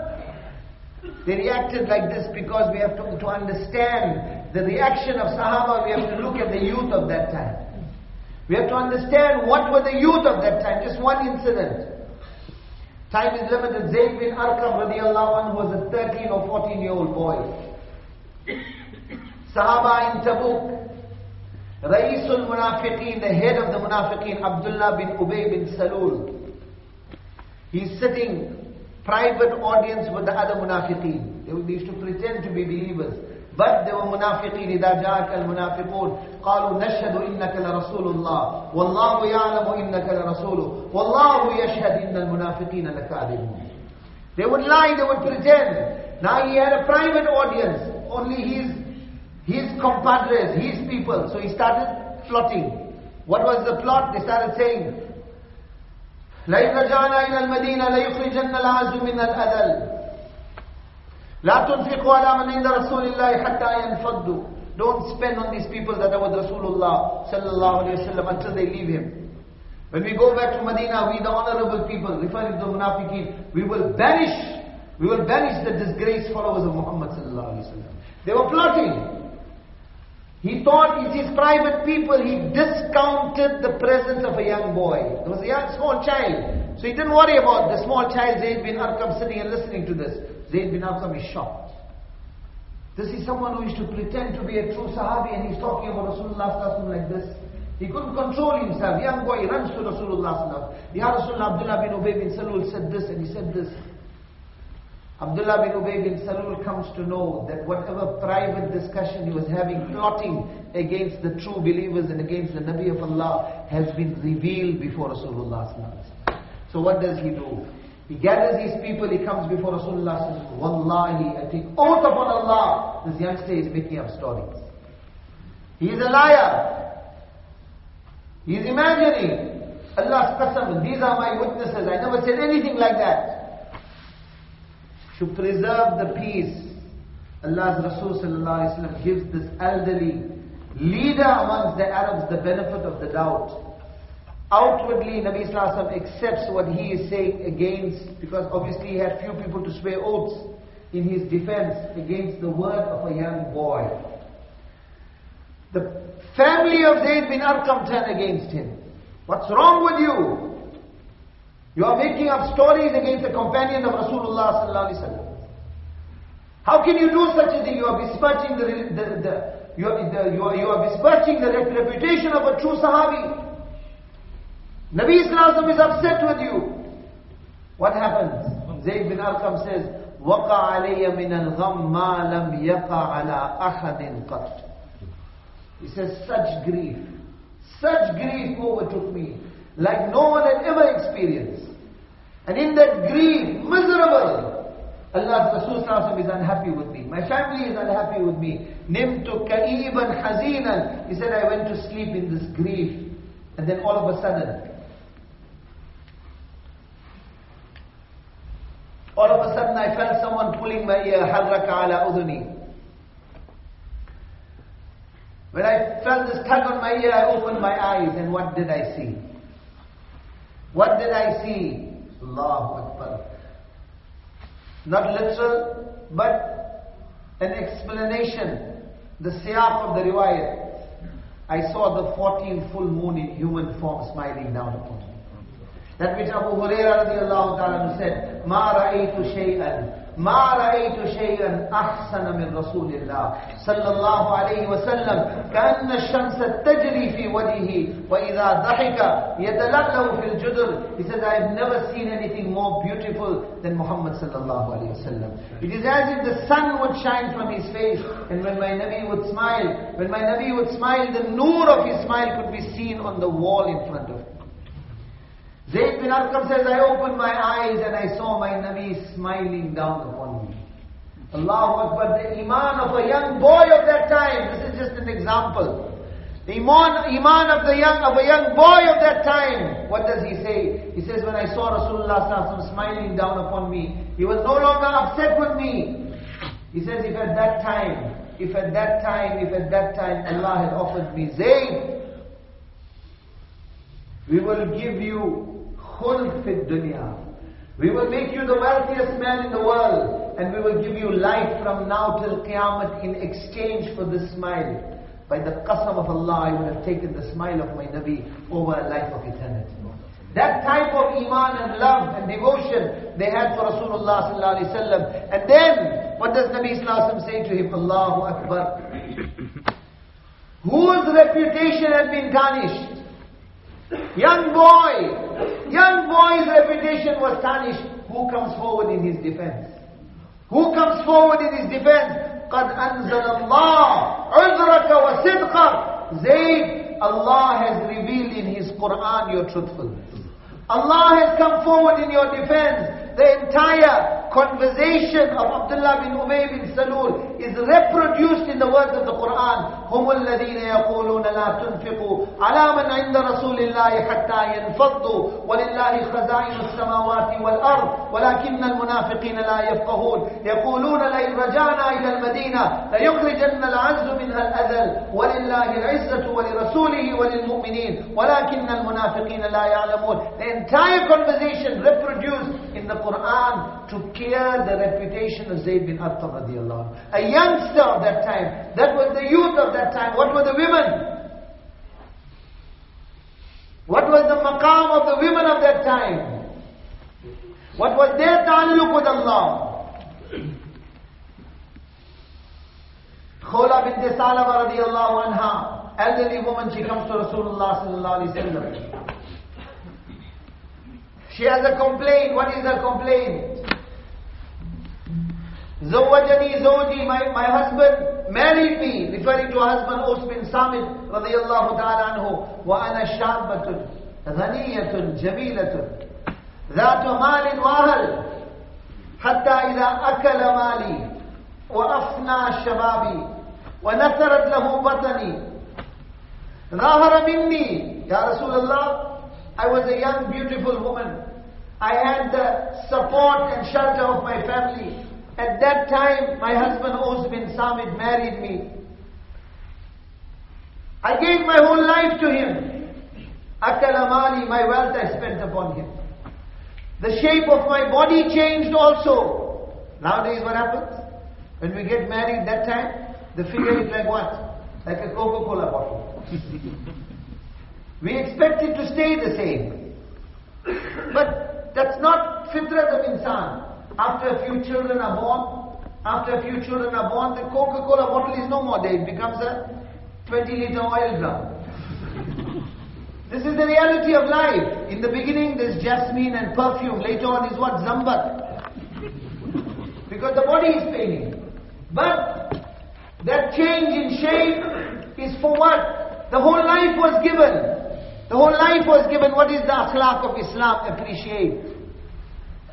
They reacted like this because we have to, to understand the reaction of Sahaba, we have to look at the youth of that time. We have to understand what were the youth of that time. Just one incident. Time is limited. Zayd bin Arqam radiallahu anhu was a 13 or 14 year old boy. Sahaba in Tabuk. Raisul Munafiqeen, the head of the Munafiqeen, Abdullah bin Ubay bin Salul. He's sitting private audience with the other Munafiqeen. They used to pretend to be believers. But they were munafiqeen إذا جاءك المنافقون قالوا نشهد إنك لرسول الله والله يعلم إنك لرسوله والله يشهد إن المنافقين لكاذبون They would lie, they would pretend. Now he had a private audience. Only his his compadres, his people. So he started plotting. What was the plot? They started saying, لَإِنْ رَجَعْنَا إِلَى الْمَدِينَةِ لَيُخْرِجَنَّ الْعَزُ مِنَ الْأَذَلِ لَا تُنْفِقُوا عَلَى مَنْ عِنْدَ رَسُولِ اللَّهِ حَتَّى يَنْفَضُّوا Don't spend on these people that are with Rasulullah sallallahu alayhi wa until they leave him. When we go back to Medina, we the honorable people, referring to the munafiqeen, we will banish, we will banish the disgraced followers of Muhammad sallallahu alayhi wa They were plotting. He thought it's his private people. He discounted the presence of a young boy. There was a young, small child. So he didn't worry about the small child Zayd bin Arqam sitting and listening to this. Zayd bin Arqam is shocked. This is someone who used to pretend to be a true Sahabi and he's talking about Rasulullah like this. He couldn't control himself. Young boy runs to Rasulullah. Ya Rasulullah Abdullah bin Ubay bin Salul said this and he said this. Abdullah bin Ubay bin Salul comes to know that whatever private discussion he was having, plotting against the true believers and against the Nabi of Allah, has been revealed before Rasulullah. So what does he do? He gathers his people, he comes before Rasulullah says, Wallahi, I take oath upon Allah, this youngster is making up stories. He is a liar. He is imagining. Allah's qasam, these are my witnesses. I never said anything like that to preserve the peace, Allah's Rasul gives this elderly leader amongst the Arabs, the benefit of the doubt. Outwardly, Nabi Sallallahu accepts what he is saying against, because obviously he had few people to swear oaths in his defense against the word of a young boy. The family of Zayd bin Arqam turned against him. What's wrong with you? You are making up stories against a companion of Rasulullah sallallahu alaihi wasallam. How can you do such a thing? You are besmirching the, the, the, you, are, the you, are, you are besmirching the reputation of a true Sahabi. Nabi Sallallahu is upset with you. What happens? Zayd bin Arqam says, وَقَعَ عَلَيَّ مِنَ الْغَمْ مَا لَمْ يَقَعْ عَلَىٰ أَحَدٍ قَطْ He says, such grief, such grief overtook me, like no one had ever experienced. And in that grief, miserable, Allah Rasul is unhappy with me. My family is unhappy with me. Nimtu ka'iban hazinan. He said, I went to sleep in this grief. And then all of a sudden, all of a sudden I felt someone pulling my ear, ala udhuni. When I felt this tug on my ear, I opened my eyes and what did I see? What did I see? Allahu Akbar. Not literal, but an explanation. The siyaq of the riwayat. I saw the 14th full moon in human form smiling down upon me. That which Abu Hurairah radiallahu ta'ala said, مَا رَأَيْتُ شَيْئًا ما رأيت شيئا أحسن من رسول الله صلى الله عليه وسلم كأن الشمس تجري في وجهه وإذا ضحك يتلألأ في الجدر He says, I have never seen anything more beautiful than Muhammad صلى الله عليه وسلم It is as if the sun would shine from his face and when my Nabi would smile, when my Nabi would smile, the noor of his smile could be seen on the wall in front of him. Zayd bin Arqam says, I opened my eyes and I saw my Nabi smiling down upon me. Allahu Akbar, the iman of a young boy of that time. This is just an example. The iman, iman of the young of a young boy of that time. What does he say? He says, when I saw Rasulullah smiling down upon me, he was no longer upset with me. He says, if at that time, if at that time, if at that time Allah had offered me Zayd, we will give you fi dunya. We will make you the wealthiest man in the world and we will give you life from now till Qiyamah in exchange for this smile. By the qasam of Allah, I would have taken the smile of my Nabi over a life of eternity. That type of iman and love and devotion they had for Rasulullah sallallahu alaihi wasallam. And then, what does Nabi sallallahu say to him? Allahu Akbar. Whose reputation had been tarnished? Young boy, young boy's reputation was tarnished. Who comes forward in his defense? Who comes forward in his defense? قد أنزل الله عذرك وصدقك Zayd, Allah has revealed in His Quran your truthfulness. Allah has come forward in your defense. The entire conversation of Abdullah bin Ubay bin Salul is reproduced in the words of the Quran. هم الذين يقولون لا تنفقوا على من عند رسول الله حتى ينفضوا ولله خزائن السماوات والأرض ولكن المنافقين لا يفقهون يقولون لئن رجعنا إلى المدينة ليخرجن العز منها الأذل ولله العزة ولرسوله وللمؤمنين ولكن المنافقين لا يعلمون The entire conversation reproduced in the Quran to clear the reputation of Zayd bin Arqam radiallahu A youngster of that time, that was the youth of that time. What were the women? What was the maqam of the women of that time? What was their ta'alluq with Allah? Khawla bint Salama radiallahu anha, elderly woman, she comes to Rasulullah sallallahu alayhi wa. She has a complaint. What is her complaint? Zawajani Zawji, my, my husband married me, referring to her husband Us bin Samit radiyallahu ta'ala anhu, وأنا شابة غنية جميلة ذات مال وأهل حتى إذا أكل مالي وأفنى شبابي ونثرت له بطني ظهر مني يا رسول الله I was a young beautiful woman I had the support and shelter of my family at that time, my husband Us bin Samit married me. I gave my whole life to him. Akala mali, my wealth I spent upon him. The shape of my body changed also. Nowadays what happens? When we get married that time, the figure is like what? Like a Coca-Cola bottle. we expect it to stay the same. But that's not fitrat of insan. After a few children are born, after a few children are born, the Coca-Cola bottle is no more there. It becomes a 20 liter oil drum. this is the reality of life. In the beginning, there's jasmine and perfume. Later on is what? Zambat. because the body is failing. But that change in shape is for what? The whole life was given. The whole life was given. What is the akhlaq of Islam? Appreciate.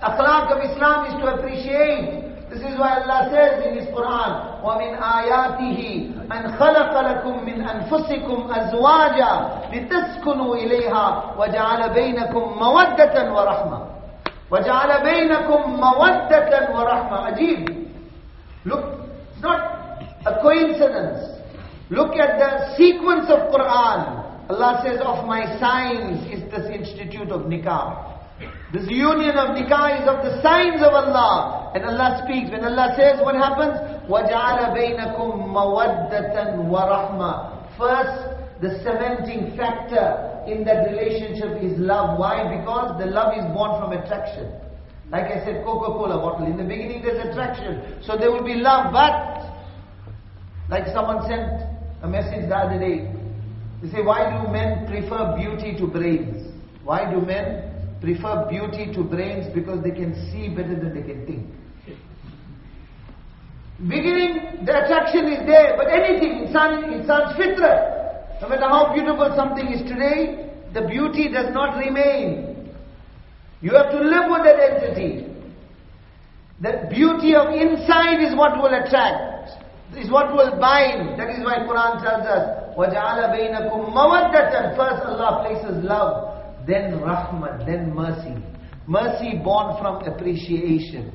Akhlaq of Islam is to appreciate. This is why Allah says in His Quran, وَمِنْ آيَاتِهِ أَنْ خَلَقَ لَكُم مِّنْ أَنفُسِكُمْ أَزْوَاجًا لِتَسْكُنُوا إِلَيْهَا وَجَعَلَ بَيْنَكُم مَّوَدَّةً وَرَحْمَةً وَجَعَلَ بَيْنَكُم مَّوَدَّةً وَرَحْمَةً Ajib. Look, it's not a coincidence. Look at the sequence of Quran. Allah says, of my signs is this institute of nikah. This union of nikah is of the signs of Allah. And Allah speaks. When Allah says, what happens? وَجَعَلَ بَيْنَكُمْ مَوَدَّةً وَرَحْمَةً First, the cementing factor in that relationship is love. Why? Because the love is born from attraction. Like I said, Coca-Cola bottle. In the beginning there's attraction. So there will be love. But, like someone sent a message the other day. They say, why do men prefer beauty to brains? Why do men prefer beauty to brains? Because they can see better than they can think. Beginning, the attraction is there, but anything, insan, insan's fitra. No matter how beautiful something is today, the beauty does not remain. You have to live with that entity. The beauty of inside is what will attract, is what will bind. That is why Quran tells us, وَجَعَلَ بَيْنَكُمْ مَوَدَّةً First Allah places love, then rahmat, then mercy. Mercy born from appreciation.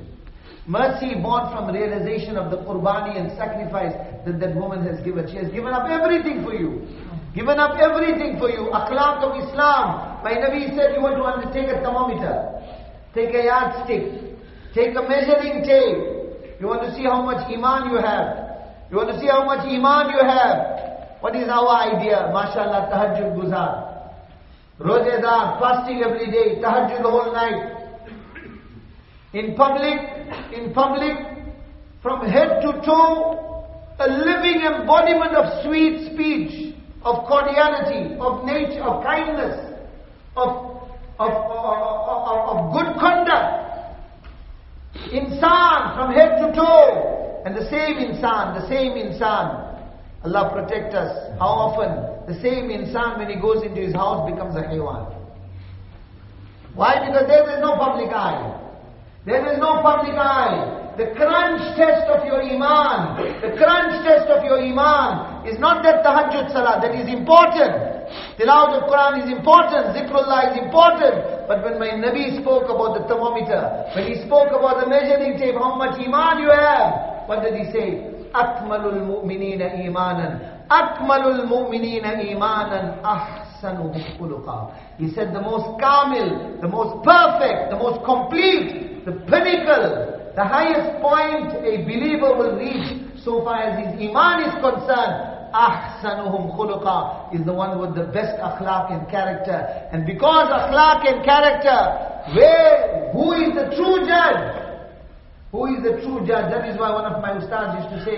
Mercy born from realization of the qurbani and sacrifice that that woman has given. She has given up everything for you. Given up everything for you. Akhlaq of Islam. My Nabi said you want to undertake a thermometer. Take a yardstick. Take a measuring tape. You want to see how much iman you have. You want to see how much iman you have. What is our idea? MashaAllah, tahajjud guzar. Rojedar, fasting every day, tahajjud the whole night. In public, in public, from head to toe, a living embodiment of sweet speech, of cordiality, of nature, of kindness, of, of, of, of good conduct. Insan from head to toe. And the same insan, the same insan Allah protect us. How often the same insan when he goes into his house becomes a haywan. Why? Because there is no public eye. There is no public eye. The crunch test of your iman, the crunch test of your iman is not that tahajjud salah, that is important. Tilawat of Quran is important, zikrullah is important. But when my Nabi spoke about the thermometer, when he spoke about the measuring tape, how much iman you have, what did he say? أكمل المؤمنين إيمانا أكمل المؤمنين إيمانا أحسنهم خلقا He said the most kamil, the most perfect, the most complete, the pinnacle, the highest point a believer will reach so far as his iman is concerned ahsanuhum khuluqa is the one with the best akhlaq and character. And because akhlaq and character, where, who is the true judge? Who is the true judge? That is why one of my ustads used to say,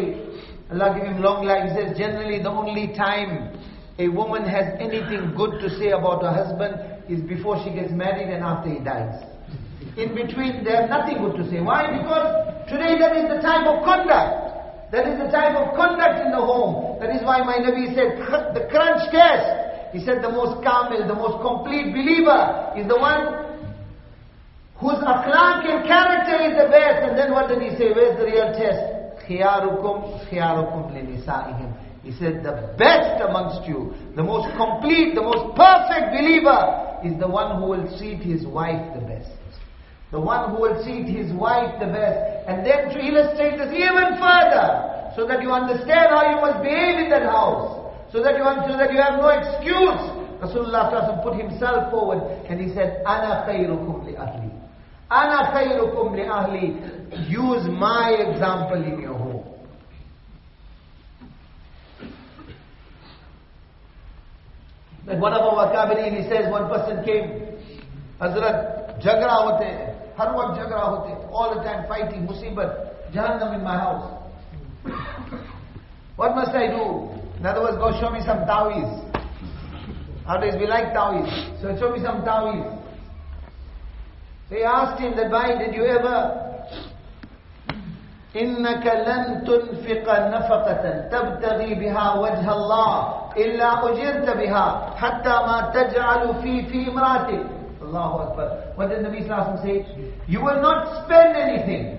Allah give him long life, he says, generally the only time a woman has anything good to say about her husband is before she gets married and after he dies. In between, they have nothing good to say. Why? Because today that is the type of conduct. That is the type of conduct in the home. That is why my Nabi said, the crunch test. He said the most kamil, the most complete believer is the one whose akhlaq and character is the best. And then what did he say? Where's the real test? خِيَارُكُمْ خِيَارُكُمْ لِنِسَائِهِمْ He said the best amongst you, the most complete, the most perfect believer is the one who will treat his wife the best. The one who will treat his wife the best. And then to illustrate this even further, so that you understand how you must behave in that house. So that you, so that you have no excuse. Rasulullah put himself forward and he said, Ana khayrukum li ahli. Ana khayrukum li ahli. Use my example in your home. Then one of our Kabirin, he says, one person came, Hazrat, jagra hote, har waqt jagra hote, all the time fighting, musibat, jahannam in my house. what must I do? In other words, go show me some tawiz. Nowadays we like tawiz. So show me some tawiz. So he asked him that why did you ever إنك لن تنفق نفقة تبتغي بها وجه الله إلا أجرت بها حتى ما تجعل في في امرأتك الله أكبر What did Nabi Sallallahu say? You will not spend anything.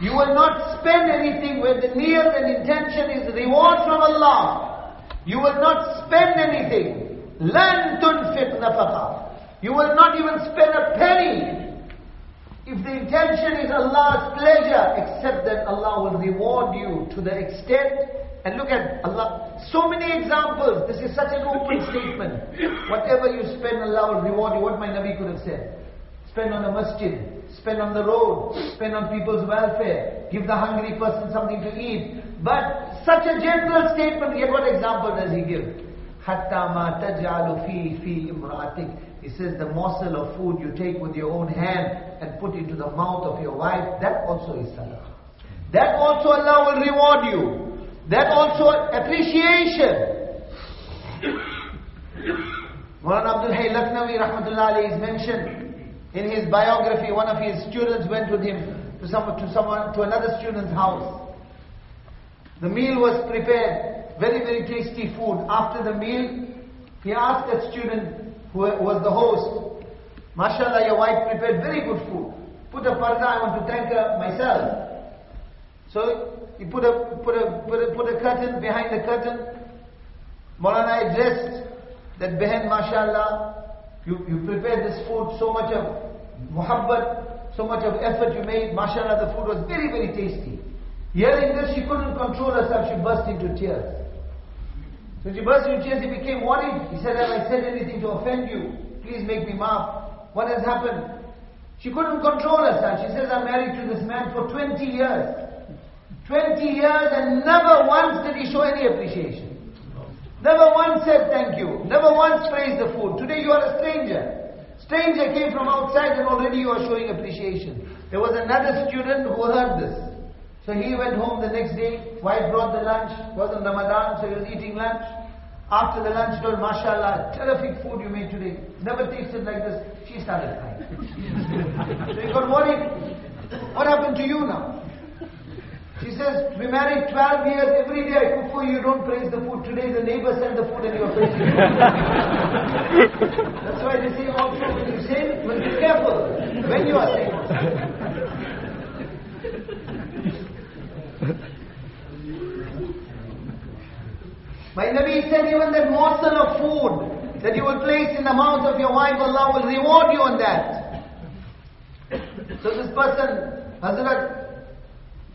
You will not spend anything where the niyat and intention is reward from Allah. You will not spend anything. لن تنفق نفقة. You will not even spend a penny if the intention is Allah's pleasure, except that Allah will reward you to the extent, and look at Allah, so many examples, this is such an open statement. Whatever you spend, Allah will reward you, what my Nabi could have said. Spend on a masjid, spend on the road, spend on people's welfare, give the hungry person something to eat. But such a general statement, yet what example does he give? Hatta ma taj'alu fi fi imra'atik. He says the morsel of food you take with your own hand and put into the mouth of your wife, that also is salah. That also Allah will reward you. That also appreciation. Maulana Abdul Hayy Lakhnawi rahmatullah is mentioned in his biography, one of his students went with him to, some, to, someone, to another student's house. The meal was prepared, very, very tasty food. After the meal, he asked that student, who was the host, MashaAllah, your wife prepared very good food. Put a parda, I want to thank her myself. So he put a, put a, put a, put a curtain behind the curtain. Maulana addressed that behind MashaAllah, you, you prepared this food, so much of muhabbat, so much of effort you made. MashaAllah, the food was very, very tasty. Hearing this, she couldn't control herself, she burst into tears. So tears, he became worried. He said, Have I said anything to offend you? Please make me maaf. What has happened? She couldn't control herself. She says, I'm married to this man for 20 years. 20 years and never once did he show any appreciation. Never once said thank you. Never once praised the food. Today you are a stranger. Stranger came from outside and already you are showing appreciation. There was another student who heard this. So he went home the next day, wife brought the lunch, wasn't Ramadan, so he was eating lunch. After the lunch, told, MashaAllah, terrific food you made today. Never tasted like this. She started crying. so he got worried. What happened to you now? She says, we married 12 years, every day I cook for you, you don't praise the food. Today the neighbor sent the food and you are praising it. That's why they say also when you say, well, be careful when you are saying My Nabi said even that morsel of food that you will place in the mouth of your wife, Allah will reward you on that. So this person, Hazrat,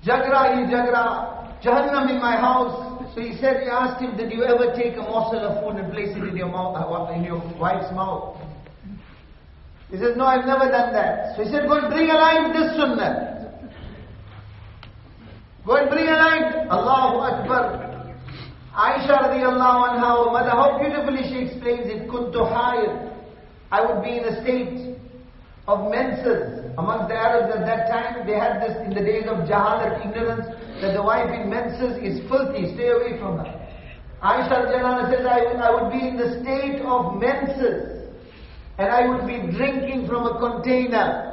Jagra in Jagra, Jahannam in my house. So he said, he asked him, did you ever take a morsel of food and place it in your mouth, uh, in your wife's mouth? He says, no, I've never done that. So he said, go and bring alive this sunnah. Go and bring alive. Allahu Akbar. Aisha radiallahu anha, her mother, how beautifully she explains it, kuntu hayr. I would be in a state of menses. Amongst the Arabs at that time, they had this in the days of jahalat, ignorance, that the wife in menses is filthy, stay away from her. Aisha radiallahu says, I I would be in the state of menses. And I would be drinking from a container.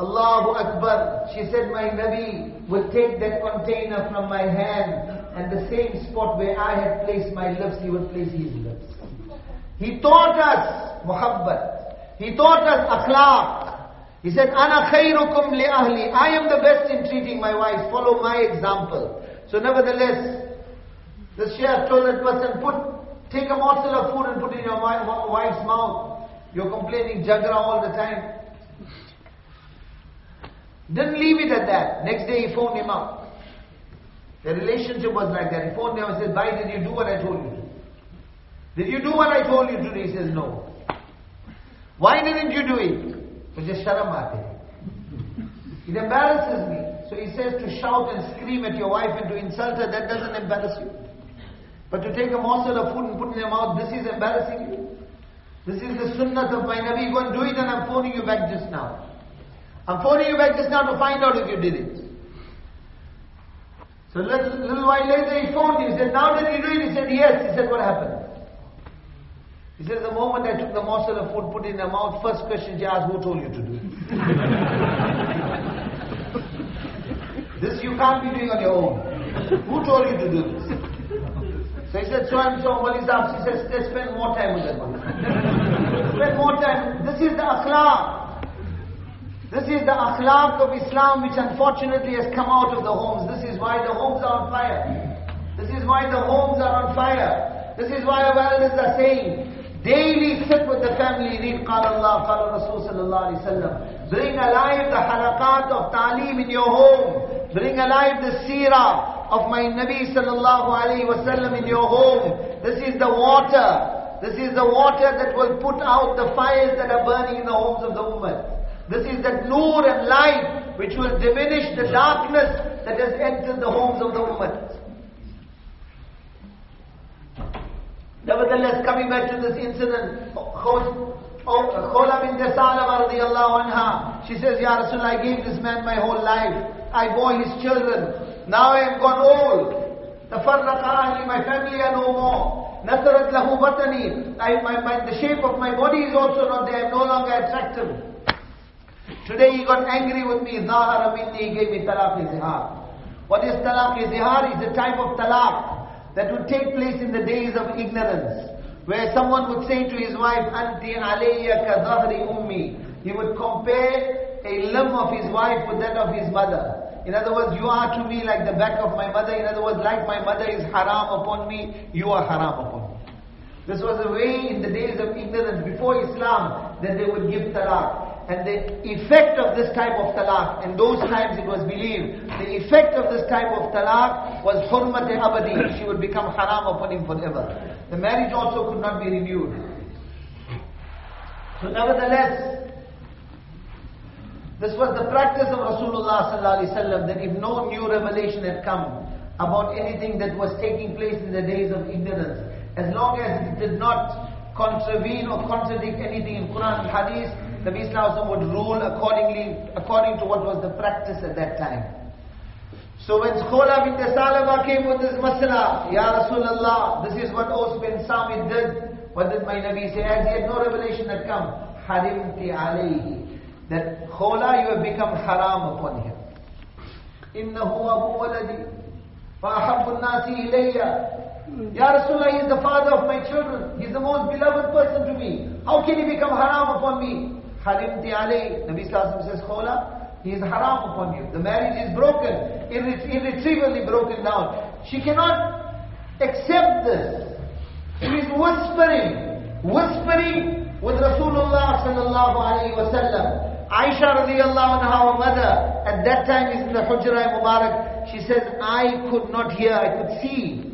Allahu Akbar. She said, my Nabi would take that container from my hand and the same spot where I had placed my lips, he would place his lips. He taught us muhabbat. He taught us akhlaq. He said, Ana khayrukum li ahli. I am the best in treating my wife. Follow my example. So nevertheless, the Shaykh told that person, put, take a morsel of food and put it in your wife's mouth. You're complaining jagra all the time. Didn't leave it at that. Next day he phoned him up. The relationship was like that. He phoned me and said, why did you do what I told you to? Did you do what I told you to do? He says, no. Why didn't you do it? So just sharam. It embarrasses me. So he says to shout and scream at your wife and to insult her, that doesn't embarrass you. But to take a morsel of food and put in your mouth, this is embarrassing you. This is the sunnah of my Nabi. Go and do it and I'm phoning you back just now. I'm phoning you back just now to find out if you did it. So a little, little while later he phoned me. He said, now did you do it? He said, yes. He said, what happened? He said, the moment I took the morsel of food, put it in my mouth, first question she asked, who told you to do it? This you can't be doing on your own. Who told you to do this? So he said, so and so, Wali Sahib, she says, spend more time with that one. spend more time. This is the akhlaq. This is the akhlaq of Islam which unfortunately has come out of the homes. This is why the homes are on fire. This is why the homes are on fire. This is why our elders are saying, daily sit with the family, read Qala Allah, Qala Rasul sallallahu alayhi wa Bring alive the halaqat of ta'lim in your home. Bring alive the seerah of my Nabi sallallahu alayhi wasallam in your home. This is the water. This is the water that will put out the fires that are burning in the homes of the ummah. This is that nur and light which will diminish the darkness that has entered the homes of the ummah. Nevertheless, coming back to this incident, Khawla bin Salama radiallahu anha, she says, Ya Rasulullah, I gave this man my whole life. I bore his children. Now I am gone old. تفرق أهلي, my family are no more. نثرت له بطني, I, my, my, the shape of my body is also not there, I'm no longer attractive. Today he got angry with me. Zahara minni, he gave me talaq zihar. What is talaq zihar? It's a type of talaq that would take place in the days of ignorance. Where someone would say to his wife, Anti alayya ka zahri ummi. He would compare a limb of his wife with that of his mother. In other words, you are to me like the back of my mother. In other words, like my mother is haram upon me, you are haram upon me. This was a way in the days of ignorance before Islam that they would give talaq. And the effect of this type of talaq, in those times it was believed, the effect of this type of talaq was hurmat abadi. She would become haram upon him forever. The marriage also could not be renewed. So nevertheless, this was the practice of Rasulullah sallallahu that if no new revelation had come about anything that was taking place in the days of ignorance, as long as it did not contravene or contradict anything in Quran and Hadith, the Islam would rule accordingly, according to what was the practice at that time. So when Khawla bin Salama came with this masala, Ya Rasulullah, this is what Aus bin Samit did. What did my Nabi say? As he had no revelation had come, harimti alayhi that Khawla you have become haram upon him. إِنَّهُ أَبُو وَلَدِي فَأَحَبُّ النَّاسِ إِلَيَّ Ya Rasulullah, he is the father of my children. He is the most beloved person to me. How can he become haram upon me? Harimti alayh. Nabi Sallallahu says, Khawla, he is haram upon you. The marriage is broken, irre irretrievably broken down. She cannot accept this. She is whispering, whispering with Rasulullah sallallahu alayhi wa sallam. Aisha radiallahu anha, our mother, at that time is in the Hujra Mubarak, she says, I could not hear, I could see.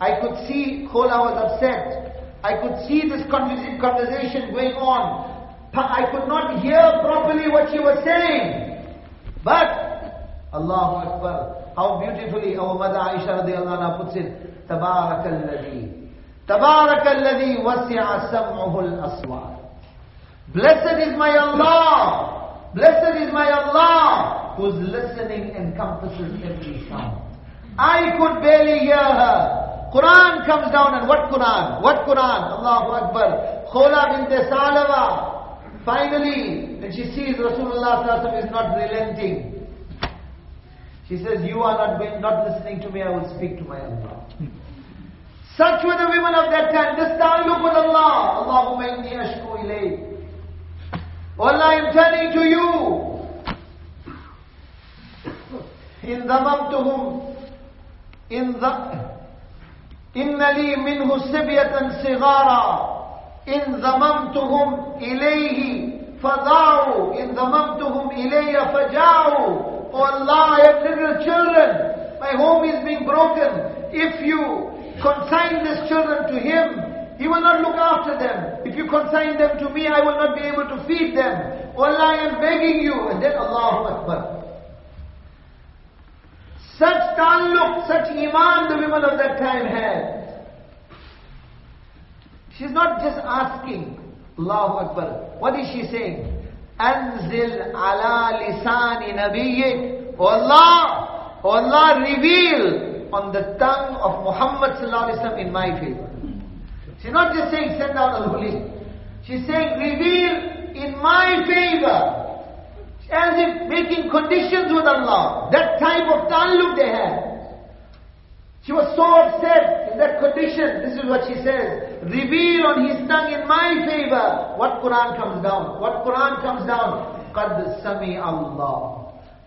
I could see Khawla was upset. I could see this conversation going on. I could not hear properly what she was saying. But, Allahu Akbar, how beautifully our mother Aisha radiallahu anha puts it, تبارك الذي تبارك الذي وسع سمعه الأصوات Blessed is my Allah Blessed is my Allah whose listening encompasses every sound. I could barely hear her. Quran comes down and what Quran? What Quran? Allahu Akbar. Khawla bint Salama. Finally, when she sees Rasulullah is not relenting, she says, you are not not listening to me, I will speak to my Allah. Such were the women of that time. This time look what Allah, Allahumma inni ashku ilayk. Oh Allah, I am turning to you. In dhamamtuhum, in the, innali minhu sibyatan sigara. إن ضممتهم إليه فضاعوا إن ضممتهم إلي فجاعوا Oh Allah, I have little children. My home is being broken. If you consign these children to Him, He will not look after them. If you consign them to me, I will not be able to feed them. Oh Allah, I am begging you. And then Allahu Akbar. Such taluk, such iman the women of that time had. She's not just asking. Allahu Akbar. What is she saying? Anzil ala lisani nabiyyik. Oh Allah, oh Allah reveal on the tongue of Muhammad sallallahu alaihi wasallam in my favor. She's not just saying send down al-huli. She's saying reveal in my favor. As if making conditions with Allah. That type of ta'alluq they had. She was so upset in that condition. This is what she says Reveal on his tongue in my favor. What Quran comes down? What Quran comes down? قَدْ سَمِعَ اللَّهِ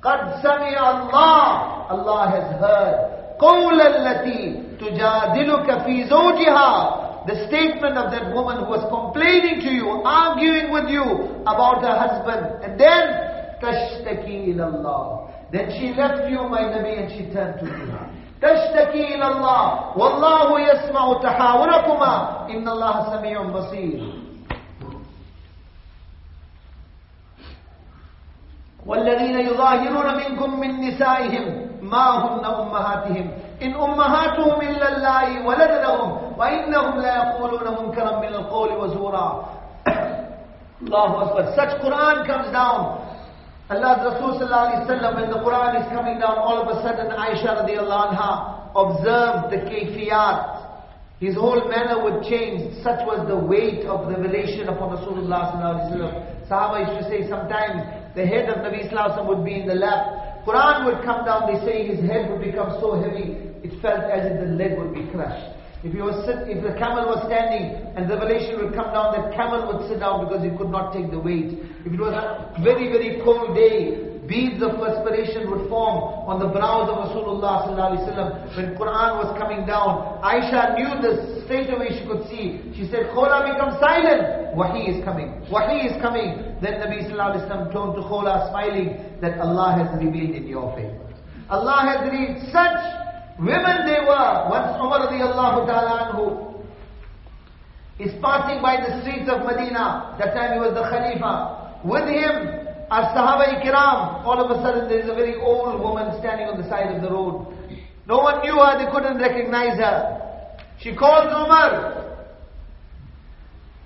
قَدْ سَمِعَ اللَّهِ Allah has heard. قَوْلَ الَّتِي تُجَادِلُكَ فِي زَوْجِهَا the statement of that woman who was complaining to you, arguing with you about her husband. And then تشتكي إلى الله Then she left you, my Nabi, and she turned to me. تشتكي إلى الله. والله يسمع تحاوركما. إن الله سميع بصير. والذين يظاهرون منكم من نسائهم ما هن أمهاتهم. إن أمهاتهم إلا الله ولدنهم وإنهم لا يقولون منكرا من القول وزورا. الله أكبر. Such Quran comes down. Allah's Rasul when the Quran is coming down, all of a sudden Aisha radiallahu anha observed the kayfiyat. His whole manner would change. Such was the weight of revelation upon Rasulullah sallallahu Sahaba used to say sometimes the head of Nabi sallallahu would be in the lap. Quran would come down, they say his head would become so heavy, it felt as if the leg would be crushed. If he was sit, if the camel was standing and revelation would come down, that camel would sit down because he could not take the weight. If it was a very, very cold day, beads of perspiration would form on the brows of Rasulullah sallallahu When Quran was coming down, Aisha knew this straight away. She could see. She said, "Khola, become silent. Wahi is coming. Wahi is coming." Then Nabi wasallam turned to Khola, smiling that Allah has revealed in your favor. Allah has revealed such Women they were. Once Umar radiallahu ta'ala anhu is passing by the streets of Medina. That time he was the Khalifa. With him are Sahaba Kiram. All of a sudden there is a very old woman standing on the side of the road. No one knew her, they couldn't recognize her. She calls Umar.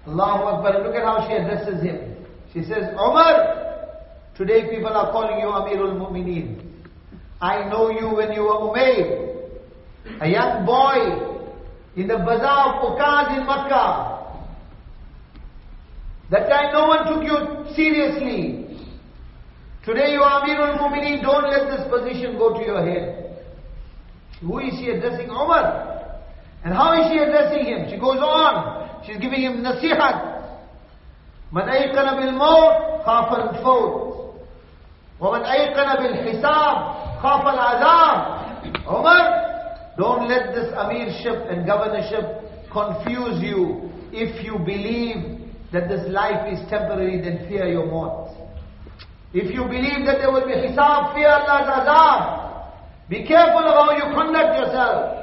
Allahu Akbar. Look at how she addresses him. She says, Umar, today people are calling you Amirul Mu'mineen. I know you when you were Umayr a young boy in the bazaar of Ukaz in Makkah. That time no one took you seriously. Today you are Amirul Mu'mineen, don't let this position go to your head. Who is she addressing? Umar. And how is she addressing him? She goes on. She's giving him nasihat. من أيقن بالموت خاف الفوت ومن أيقن بالحساب خاف العذاب عمر don't let this amirship and governorship confuse you. If you believe that this life is temporary, then fear your maut. If you believe that there will be hisab, fear Allah's azab. Be careful of how you conduct yourself.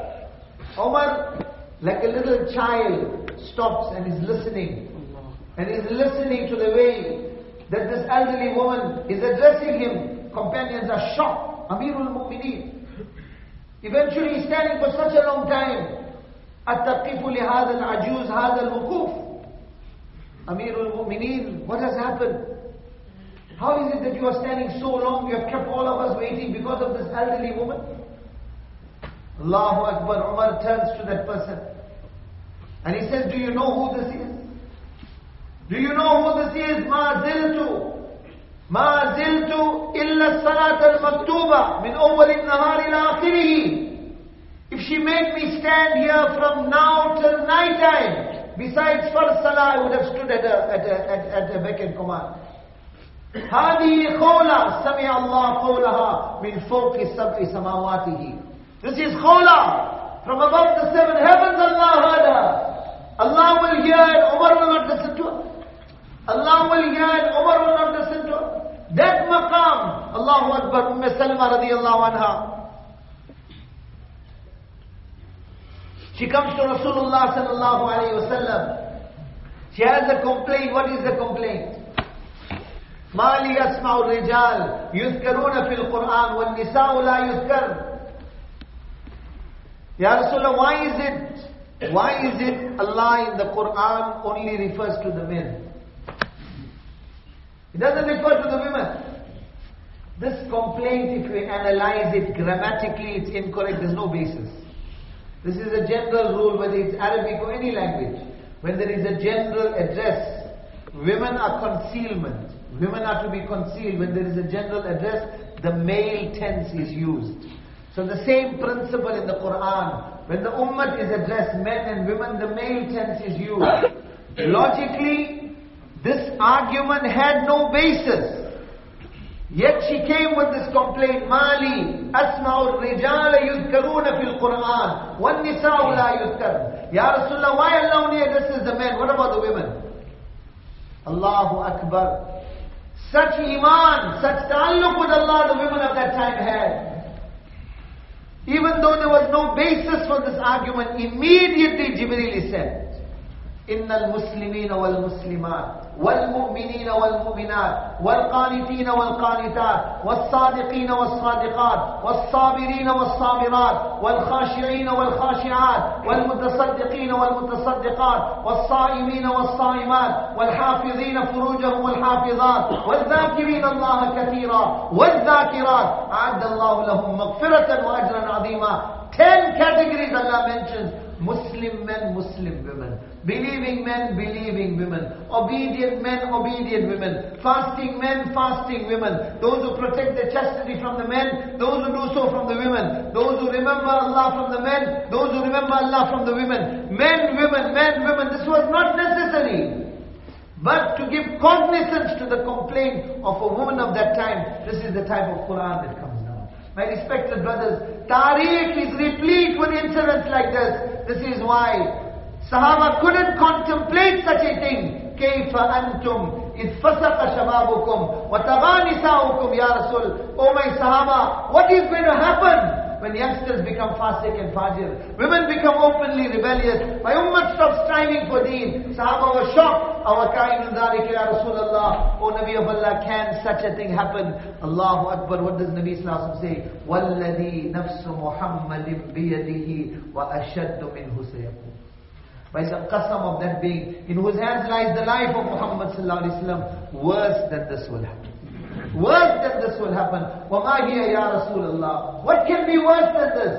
Omar, like a little child, stops and is listening. And is listening to the way that this elderly woman is addressing him. Companions are shocked. Amirul Mu'mineen. Eventually he's standing for such a long time. أتقف لهذا العجوز هذا الوقوف أمير المؤمنين what has happened how is it that you are standing so long you have kept all of us waiting because of this elderly woman Allahu Akbar Umar turns to that person and he says do you know who this is do you know who this is ما زلت ما زلت إلا الصلاة المكتوبة من أول النهار إلى آخره If she made me stand here from now till night time, besides first salah, I would have stood at a, at a, at, at a beck and command. هذه خولة سمع الله قولها من فوق السبع سماواته This is khawla. From above the seven heavens Allah heard her. Allah will hear and Umar will not listen to her. Allah will hear and Umar will not listen to her. That maqam, Allahu Akbar, Umm Salma radiallahu anha. She comes to Rasulullah sallallahu alayhi wasallam. She has a complaint. What is the complaint? ما لي أسمع الرجال يذكرون في القرآن والنساء لا يذكر Ya Rasulullah, why is it, why is it Allah in the Quran only refers to the men? It doesn't refer to the women. This complaint, if we analyze it grammatically, it's incorrect, there's no basis. This is a general rule, whether it's Arabic or any language. When there is a general address, women are concealment. Women are to be concealed. When there is a general address, the male tense is used. So the same principle in the Quran. When the ummah is addressed, men and women, the male tense is used. Logically, this argument had no basis. Yet she came with this complaint, Mali, Asma'u rijala yuzkaruna fil Quran, one nisa'u la yuzkar. Ya Rasulullah, why Allah only addresses the men? What about the women? Allahu Akbar. Such iman, such ta'alluq with Allah the women of that time had. Even though there was no basis for this argument, immediately Jibreel said, إن المسلمين والمسلمات والمؤمنين والمؤمنات والقانتين والقانتات والصادقين والصادقات والصابرين والصابرات والخاشعين والخاشعات والمتصدقين والمتصدقات والصائمين والصائمات والحافظين فروجهم والحافظات والذاكرين الله كثيرا والذاكرات. أعد الله لهم مغفرة وأجرا عظيما. Ten categories Allah mentions. Muslim men, Muslim women. Believing men, believing women. Obedient men, obedient women. Fasting men, fasting women. Those who protect their chastity from the men, those who do so from the women. Those who remember Allah from the men, those who remember Allah from the women. Men, women, men, women. This was not necessary. But to give cognizance to the complaint of a woman of that time, this is the type of Quran that comes down. My respected brothers, Tarikh is replete with incidents like this. This is why Sahaba couldn't contemplate such a thing. كيف أنتم إذ فسق شبابكم وتغى نساؤكم يا رسول Oh my Sahaba, what is going to happen? when youngsters become fasik and fajir, women become openly rebellious, my ummah stops striving for deen. Sahaba was shocked. Our kind dhalik ya Rasulullah. O Nabi of Allah, can such a thing happen? Allahu Akbar. What does Nabi Sallallahu say? وَالَّذِي نَفْسُ مُحَمَّدٍ بِيَدِهِ وَأَشَدُّ مِنْهُ سَيَكُونَ by the qasam of that being in whose hands lies the life of Muhammad sallallahu alaihi wasallam, worse than this will happen. Worse than this will happen. وَمَا هِيَ يَا رَسُولَ اللَّهِ What can be worse than this?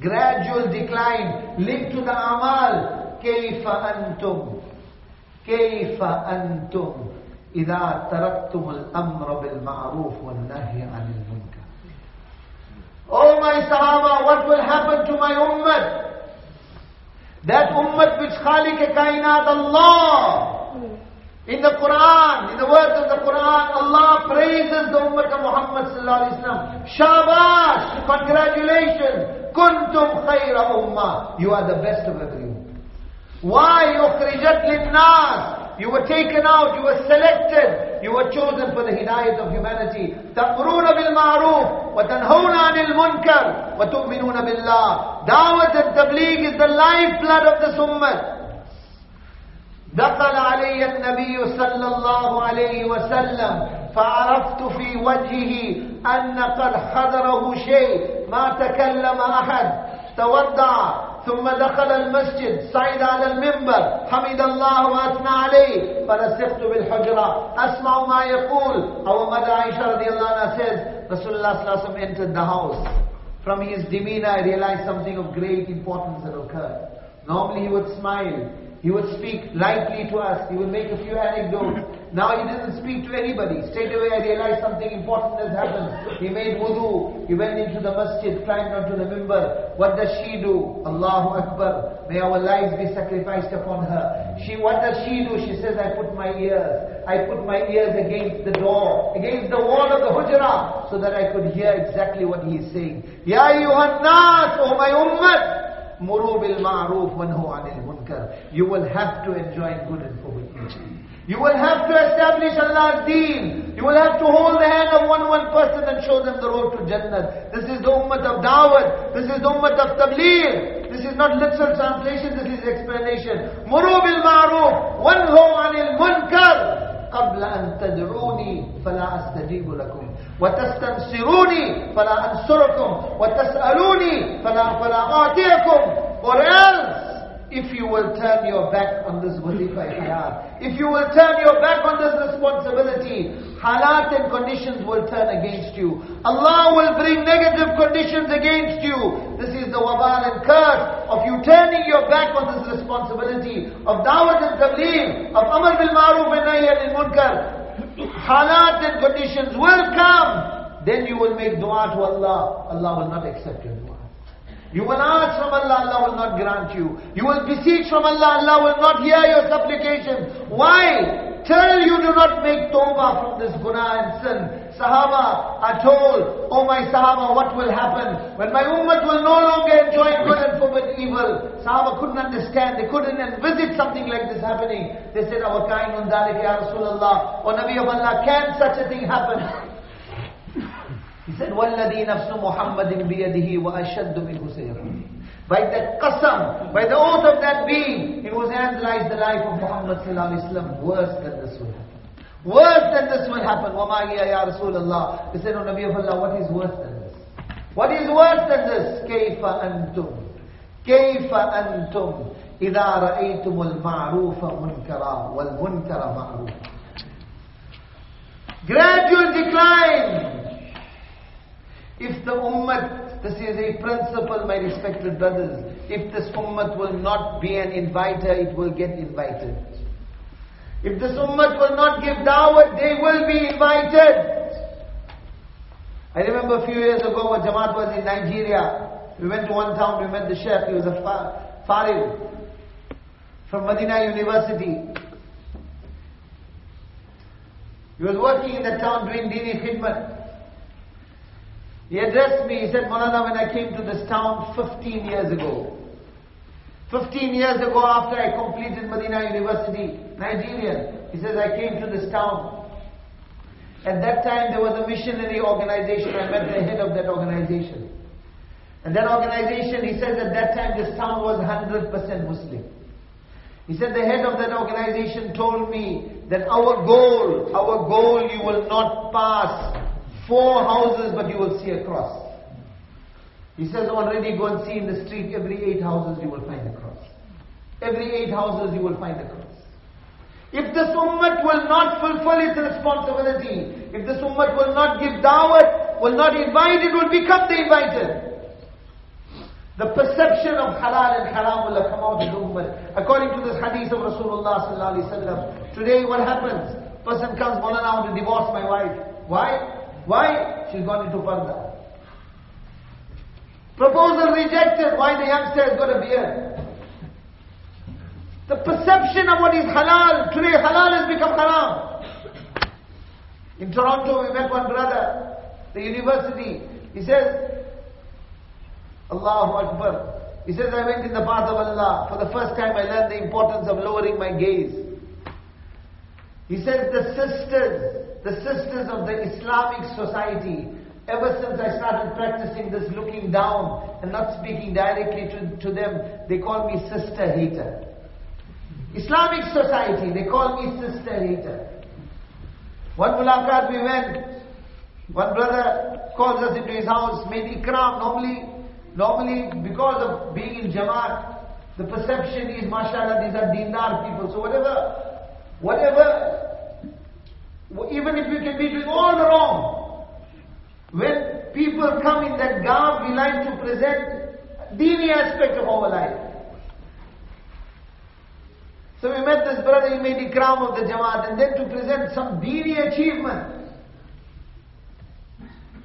Gradual decline linked to the amal. كيف أنتم كيف أنتم إذا تركتم الأمر بالمعروف والنهي عن المنكر Oh my Sahaba, what will happen to my ummah? that ummah which Khalik Kainat Allah in the Quran, in the words of the Quran, Allah praises the Ummah of Muhammad sallallahu alaihi wasallam. Shabash, congratulations. Kuntum khayra ummah. You are the best of every ummah. Why? Ukhrijat linnas. You were taken out, you were selected, you were chosen for the hidayat of humanity. تَأْمُرُونَ بِالْمَعْرُوفِ وَتَنْهَوْنَ عَنِ الْمُنْكَرِ وَتُؤْمِنُونَ بِاللَّهِ Dawat and tabligh is the lifeblood of this ummah. دخل علي النبي صلى الله عليه وسلم فعرفت في وجهه أن قد حضره شيء ما تكلم أحد تودع ثم دخل المسجد صعد على المنبر حمد الله وأثنى عليه فلسقت بالحجرة أسمع ما يقول أو مدى عائشة رضي الله عنها says Rasulullah صلى الله عليه وسلم entered the house from his demeanor I realized something of great importance had occurred normally he would smile he would speak lightly to us. He would make a few anecdotes. Now he doesn't speak to anybody. Straight away I realized something important has happened. He made wudu. He went into the masjid, climbed onto the mimbar. What does she do? Allahu Akbar. May our lives be sacrificed upon her. She, what does she do? She says, I put my ears. I put my ears against the door, against the wall of the hujrah, so that I could hear exactly what he is saying. Ya ayyuhan nas, O my ummah. Muru bil ma'roof wanhu anil munkar. You will have to enjoy good and forbid evil. You will have to establish Allah's deen. You will have to hold the hand of one one person and show them the road to Jannah. This is the ummah of Dawat. This is the ummah of Tabligh. This is not literal translation, this is explanation. Muru bil ma'ruf, wanhu anil munkar. قبل أن تدروني فلا أستجيب لكم وتستنصروني فلا أنصركم وتسألوني فلا فلا أعطيكم or else if you will turn your back on this wazifa if you will turn your back on this responsibility, halat and conditions will turn against you. Allah will bring negative conditions against you. This is the wabal and curse of you turning your back on this responsibility of dawat and tabligh, of amr bil ma'ruf and nahy anil munkar. Halat and conditions will come. Then you will make dua to Allah. Allah will not accept your. You will ask from Allah, Allah will not grant you. You will beseech from Allah, Allah will not hear your supplication. Why? Till you do not make tawbah from this guna and sin. Sahaba are told, Oh my Sahaba, what will happen? When my ummah will no longer enjoy good and forbid evil. Sahaba couldn't understand, they couldn't envisage something like this happening. They said, Our kind on dhalik ya Rasulullah. O Nabi of Allah, can such a thing happen? He said, وَالَّذِي نَفْسُ مُحَمَّدٍ بِيَدِهِ وَأَشَدُّ مِنْهُ سَيَكُونَ By that qasam, by the oath of that being, in whose hands lies the life of Muhammad sallallahu alaihi wasallam, worse than this will happen. Worse than this will happen. وَمَا هِيَ يَا رَسُولَ اللَّهِ He said, O Nabi of Allah, what is worse than this? What is worse than this? كَيْفَ أَنْتُمْ كَيْفَ أَنْتُمْ إِذَا رَأَيْتُمُ الْمَعْرُوفَ مُنْكَرًا وَالْمُنْكَرَ مَعْرُوفًا Gradual decline if the ummah, this is a principle, my respected brothers, if this ummah will not be an inviter, it will get invited. If this ummah will not give dawah, they will be invited. I remember a few years ago when Jamaat was in Nigeria. We went to one town, we met the sheikh, he was a Farid from Medina University. He was working in the town doing dini khidmat. He addressed me, he said, Maulana, when I came to this town 15 years ago, 15 years ago after I completed Medina University, Nigerian, he says, I came to this town. At that time there was a missionary organization, I met the head of that organization. And that organization, he says at that time this town was 100% Muslim. He said the head of that organization told me that our goal, our goal you will not pass Four houses, but you will see a cross. He says already go and see in the street, every eight houses you will find a cross. Every eight houses you will find a cross. If this ummah will not fulfill its responsibility, if this ummah will not give dawah, will not invite, it will become the invited. The perception of halal and haram will come out in the ummah. According to this hadith of Rasulullah sallallahu alaihi wasallam, today what happens? Person comes, Maulana, I want to divorce my wife. Why? Why? She's gone into parda. Proposal rejected. Why the youngster has got a beard? The perception of what is halal. Today halal has become haram. In Toronto we met one brother, the university. He says, Allahu Akbar. He says, I went in the path of Allah. For the first time I learned the importance of lowering my gaze. He says, the sisters, the sisters of the Islamic society, ever since I started practicing this looking down and not speaking directly to, to them, they call me sister hater. Islamic society, they call me sister hater. One mulaqat we went, one brother calls us into his house, made ikram. Normally, normally because of being in Jamaat, the perception is, mashallah, these are dindar people. So whatever, whatever even if you can be doing all the wrong, when people come in that garb, we like to present dini aspect of our life. So we met this brother, he made the ikram of the Jamaat and then to present some dini achievement.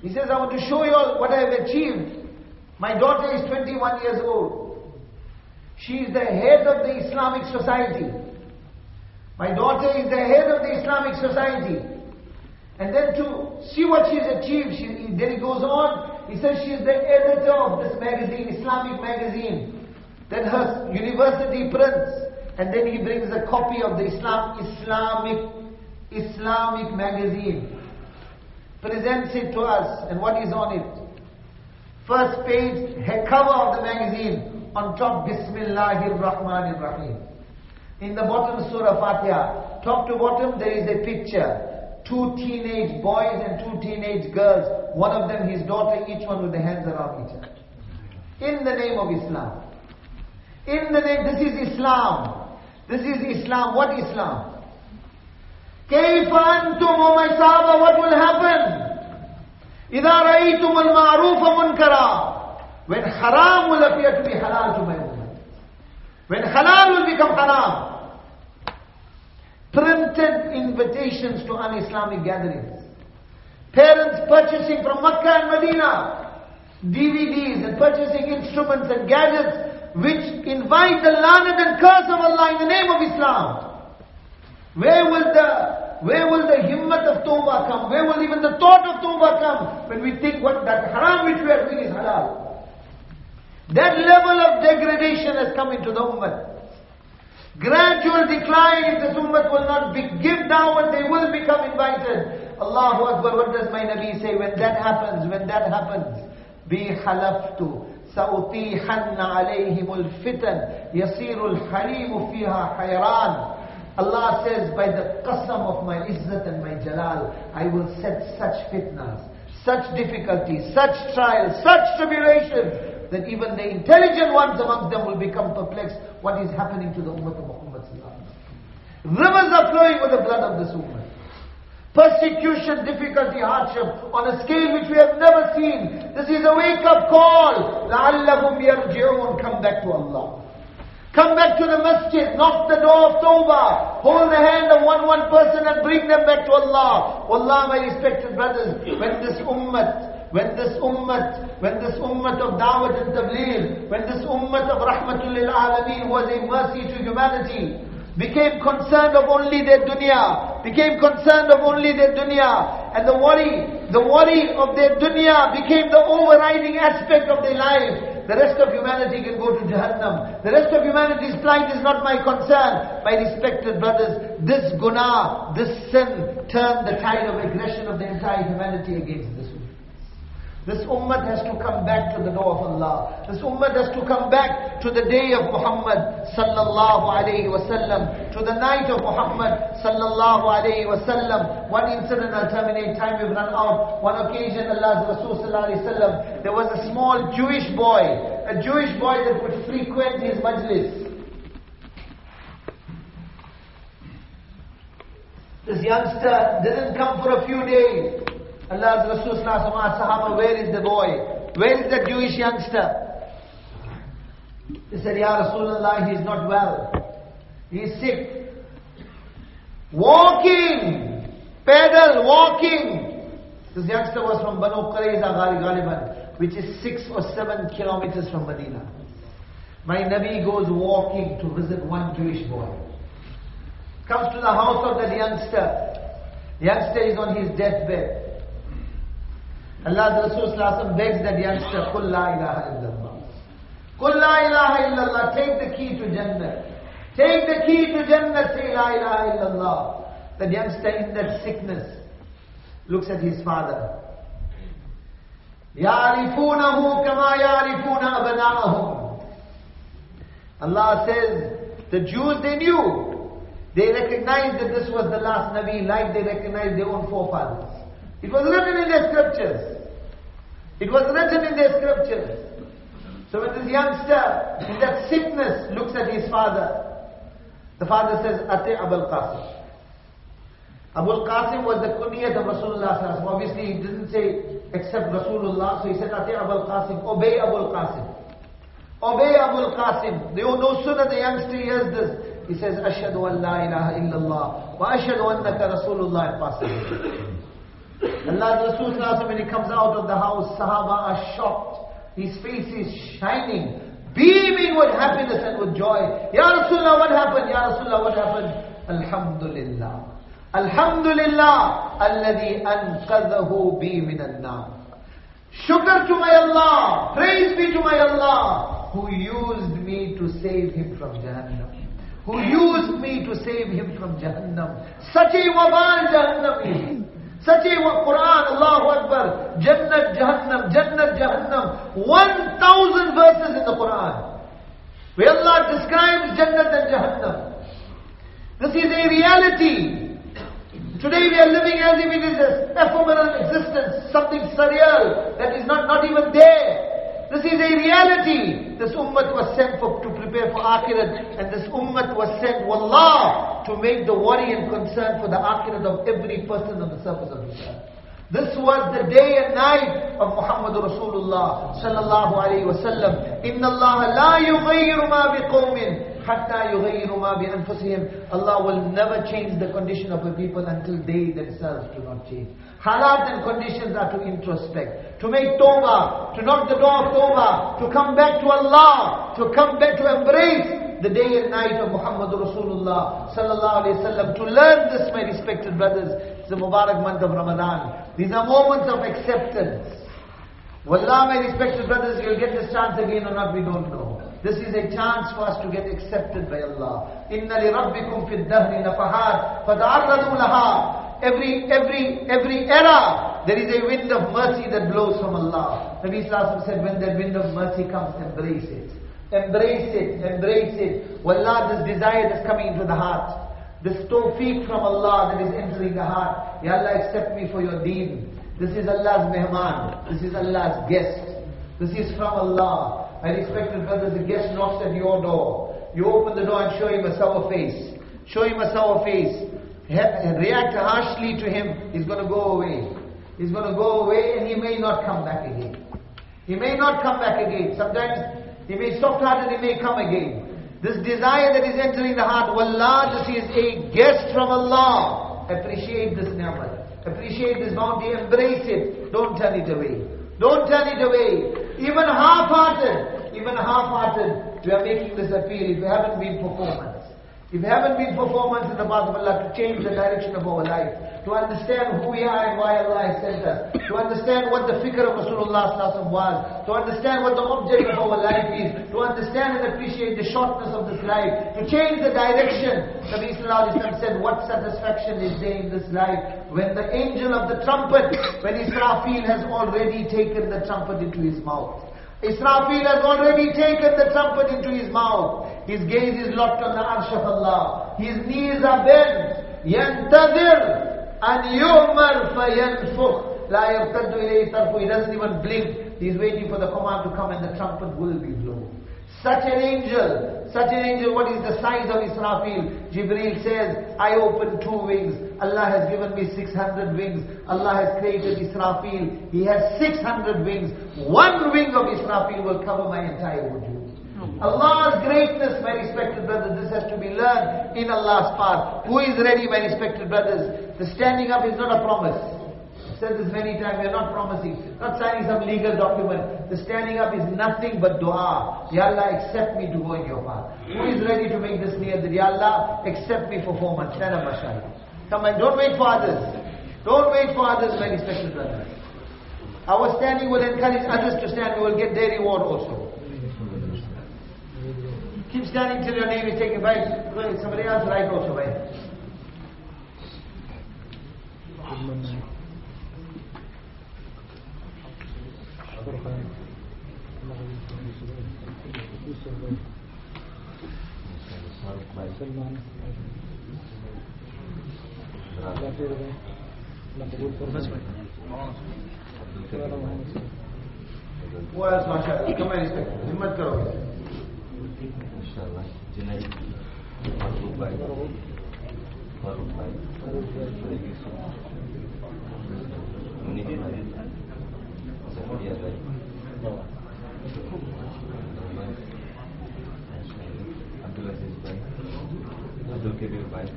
He says, I want to show you all what I have achieved. My daughter is 21 years old. She is the head of the Islamic society. My daughter is the head of the Islamic society. And then to see what she's achieved, she, then he goes on, he says she is the editor of this magazine, Islamic magazine. Then her university prints. And then he brings a copy of the Islam, Islamic, Islamic magazine. Presents it to us. And what is on it? First page, cover of the magazine. on top Bismillahir Rahmanir Rahim. In the bottom Surah Fatiha, top to bottom there is a picture. Two teenage boys and two teenage girls. One of them his daughter, each one with their hands around each other. In the name of Islam. In the name, this is Islam. This is Islam. What Islam? كيف أنتم وما صحابة what will happen إذا رأيتم المعروف منكرا when haram will appear to be halal to my woman when halal will become haram printed invitations to un-Islamic gatherings parents purchasing from Makkah and Medina DVDs and purchasing instruments and gadgets which invite the learned and curse of Allah in the name of Islam where will the where will the himmat of tawbah come? Where will even the thought of tawbah come when we think what that haram which we are doing is halal? That level of degradation has come into the ummah. Gradual decline in this ummah will not be, give down they will become invited. Allahu Akbar, what does my Nabi say? When that happens, when that happens, be halaftu. سأطيحن عليهم الفتن يصير الحريم فيها حيران Allah says, by the qasam of my izzat and my jalal, I will set such fitnas, such difficulties, such trials, such tribulations, that even the intelligent ones amongst them will become perplexed. What is happening to the ummah of Muhammad Rivers are flowing with the blood of this ummah. Persecution, difficulty, hardship on a scale which we have never seen. This is a wake-up call. لَعَلَّهُمْ يَرْجِعُونَ Come back to Allah. Come back to the masjid, knock the door of tawbah, hold the hand of one one person and bring them back to Allah. Allah, my respected brothers, when this ummah, when this ummah, when this ummah of Dawat and Tabligh, when this ummah of Rahmatul lil Alameen was a mercy to humanity, became concerned of only their dunya, became concerned of only their dunya, and the worry, the worry of their dunya became the overriding aspect of their life. The rest of humanity can go to Jahannam. The rest of humanity's plight is not my concern. My respected brothers, this guna, this sin turned the tide of aggression of the entire humanity against this this ummah has to come back to the door of Allah. This ummah has to come back to the day of Muhammad sallallahu alayhi wasallam, to the night of Muhammad sallallahu alayhi wasallam. One incident I'll terminate, time we've run out. One occasion Allah's Rasul sallallahu alayhi wasallam, there was a small Jewish boy, a Jewish boy that would frequent his majlis. This youngster didn't come for a few days. Allah's Rasul Sahaba, where is the boy? Where is the Jewish youngster? They said, Ya Rasulullah, he is not well. He is sick. Walking, pedal, walking. This youngster was from Banu Qurayza Ghaliban, which is six or seven kilometers from Medina. My Nabi goes walking to visit one Jewish boy. Comes to the house of that youngster. The youngster is on his deathbed. Allah Rasul begs that youngster, Qul la ilaha illallah. Qul la ilaha illallah. Take the key to Jannah. Take the key to Jannah. Say la ilaha illallah. That youngster in that sickness looks at his father. يعرفونه كما يعرفون أبناءهم Allah says, the Jews they knew. They recognized that this was the last Nabi like they recognized their own forefathers. It was written in their scriptures. It was written in their scriptures. So when this youngster in that sickness looks at his father, the father says, Ati Abul Qasim. Abul Qasim was the kunyat of Rasulullah Obviously he didn't say except Rasulullah, so he said Ati Abul Qasim, obey Abul Qasim. Obey Abul Qasim. No, sooner the youngster hears this, he says, Ashadu an la ilaha illallah wa ashadu annaka Rasulullah and Allah Rasul when he comes out of the house, Sahaba are shocked. His face is shining, beaming with happiness and with joy. Ya Rasulullah, what happened? Ya Rasulullah, what happened? Alhamdulillah. Alhamdulillah, alladhi anqadhahu bi minan nar. Shukr to my Allah, praise be to my Allah, who used me to save him from Jahannam. Who used me to save him from Jahannam. Such wabal Jahannam is. Such a Quran, Allahu Akbar, Jannat Jahannam, Jannat Jahannam. 1000 verses in the Quran. Where Allah describes Jannat and Jahannam. This is a reality. Today we are living as if it is an ephemeral existence, something surreal that is not, not even there. This is a reality. This ummah was sent for, to prepare for akhirat and this ummah was sent, wallah, to make the worry and concern for the akhirat of every person on the surface of this earth. This was the day and night of Muhammad Rasulullah sallallahu alayhi wa sallam. Inna Allah la yughayyiru ma biqawmin hatta yughayyiru bi. Allah will never change the condition of a people until they themselves do not change. Halat and conditions are to introspect, to make tawbah, to knock the door of tawbah, to come back to Allah, to come back to embrace the day and night of Muhammad Rasulullah sallallahu alayhi wa sallam. To learn this, my respected brothers, it's the Mubarak month of Ramadan. These are moments of acceptance. Wallah, my respected brothers, you'll get this chance again or not, we don't know. This is a chance for us to get accepted by Allah. إِنَّ لِرَبِّكُمْ فِي الدَّهْرِ نَفَحَاتٍ فَتَعَرَّضُوا لَهَا Every, every, every era, there is a wind of mercy that blows from Allah. Nabi Sallallahu said, when that wind of mercy comes, embrace it. Embrace it, embrace it. Wallah, this desire is coming into the heart. This tawfiq from Allah that is entering the heart. Ya Allah, accept me for your deen. This is Allah's mehman. This is Allah's guest. This is from Allah. My respected brothers, the guest knocks at your door. You open the door and show him a sour face. Show him a sour face. React harshly to him. He's going to go away. He's going to go away and he may not come back again. He may not come back again. Sometimes he may stop hearted, he may come again. This desire that is entering the heart, Wallah, this is a guest from Allah. Appreciate this ni'mat. Appreciate this bounty. Embrace it. Don't turn it away. Don't turn it away. Even half-hearted, even half-hearted, we are making this appeal. If we haven't been performance. If we haven't been performance in the path of Allah to change the direction of our life, to understand who we are and why Allah has sent us, to understand what the fikr of Rasulullah was, to understand what the object of our life is, to understand and appreciate the shortness of this life, to change the direction. Nabi Sallallahu said, what satisfaction is there in this life when the angel of the trumpet, when Israfil has already taken the trumpet into his mouth. Israfil has already taken the trumpet into his mouth. His gaze is locked on the arsh of Allah. His knees are bent. ينتظر أن يؤمر فينفخ لا يرتد إليه طرفه He doesn't even blink. He's waiting for the command to come and the trumpet will be blown. Such an angel, such an angel, what is the size of Israfil? Jibreel says, I open two wings. Allah has given me 600 wings. Allah has created Israfil. He has 600 wings. One wing of Israfil will cover my entire wujud. Allah's greatness, my respected brothers, this has to be learned in Allah's path. Who is ready, my respected brothers? The standing up is not a promise. Said this many times, we are not promising, not signing some legal document. The standing up is nothing but dua. Ya Allah, accept me to go in your path. Who is ready to make this near? Ya Allah, accept me for four months. Stand up, Mashai. Come on, don't wait for others. Don't wait for others, my respected brothers. Our standing will encourage others to stand. We will get their reward also. Keep standing till your name is taken by somebody else right also by. مسلمان وہ ایسا ہمت کرو۔ ان شاء فاروق بھائی۔ فاروق بھائی۔ بھائی۔ Abdul Kabir Baik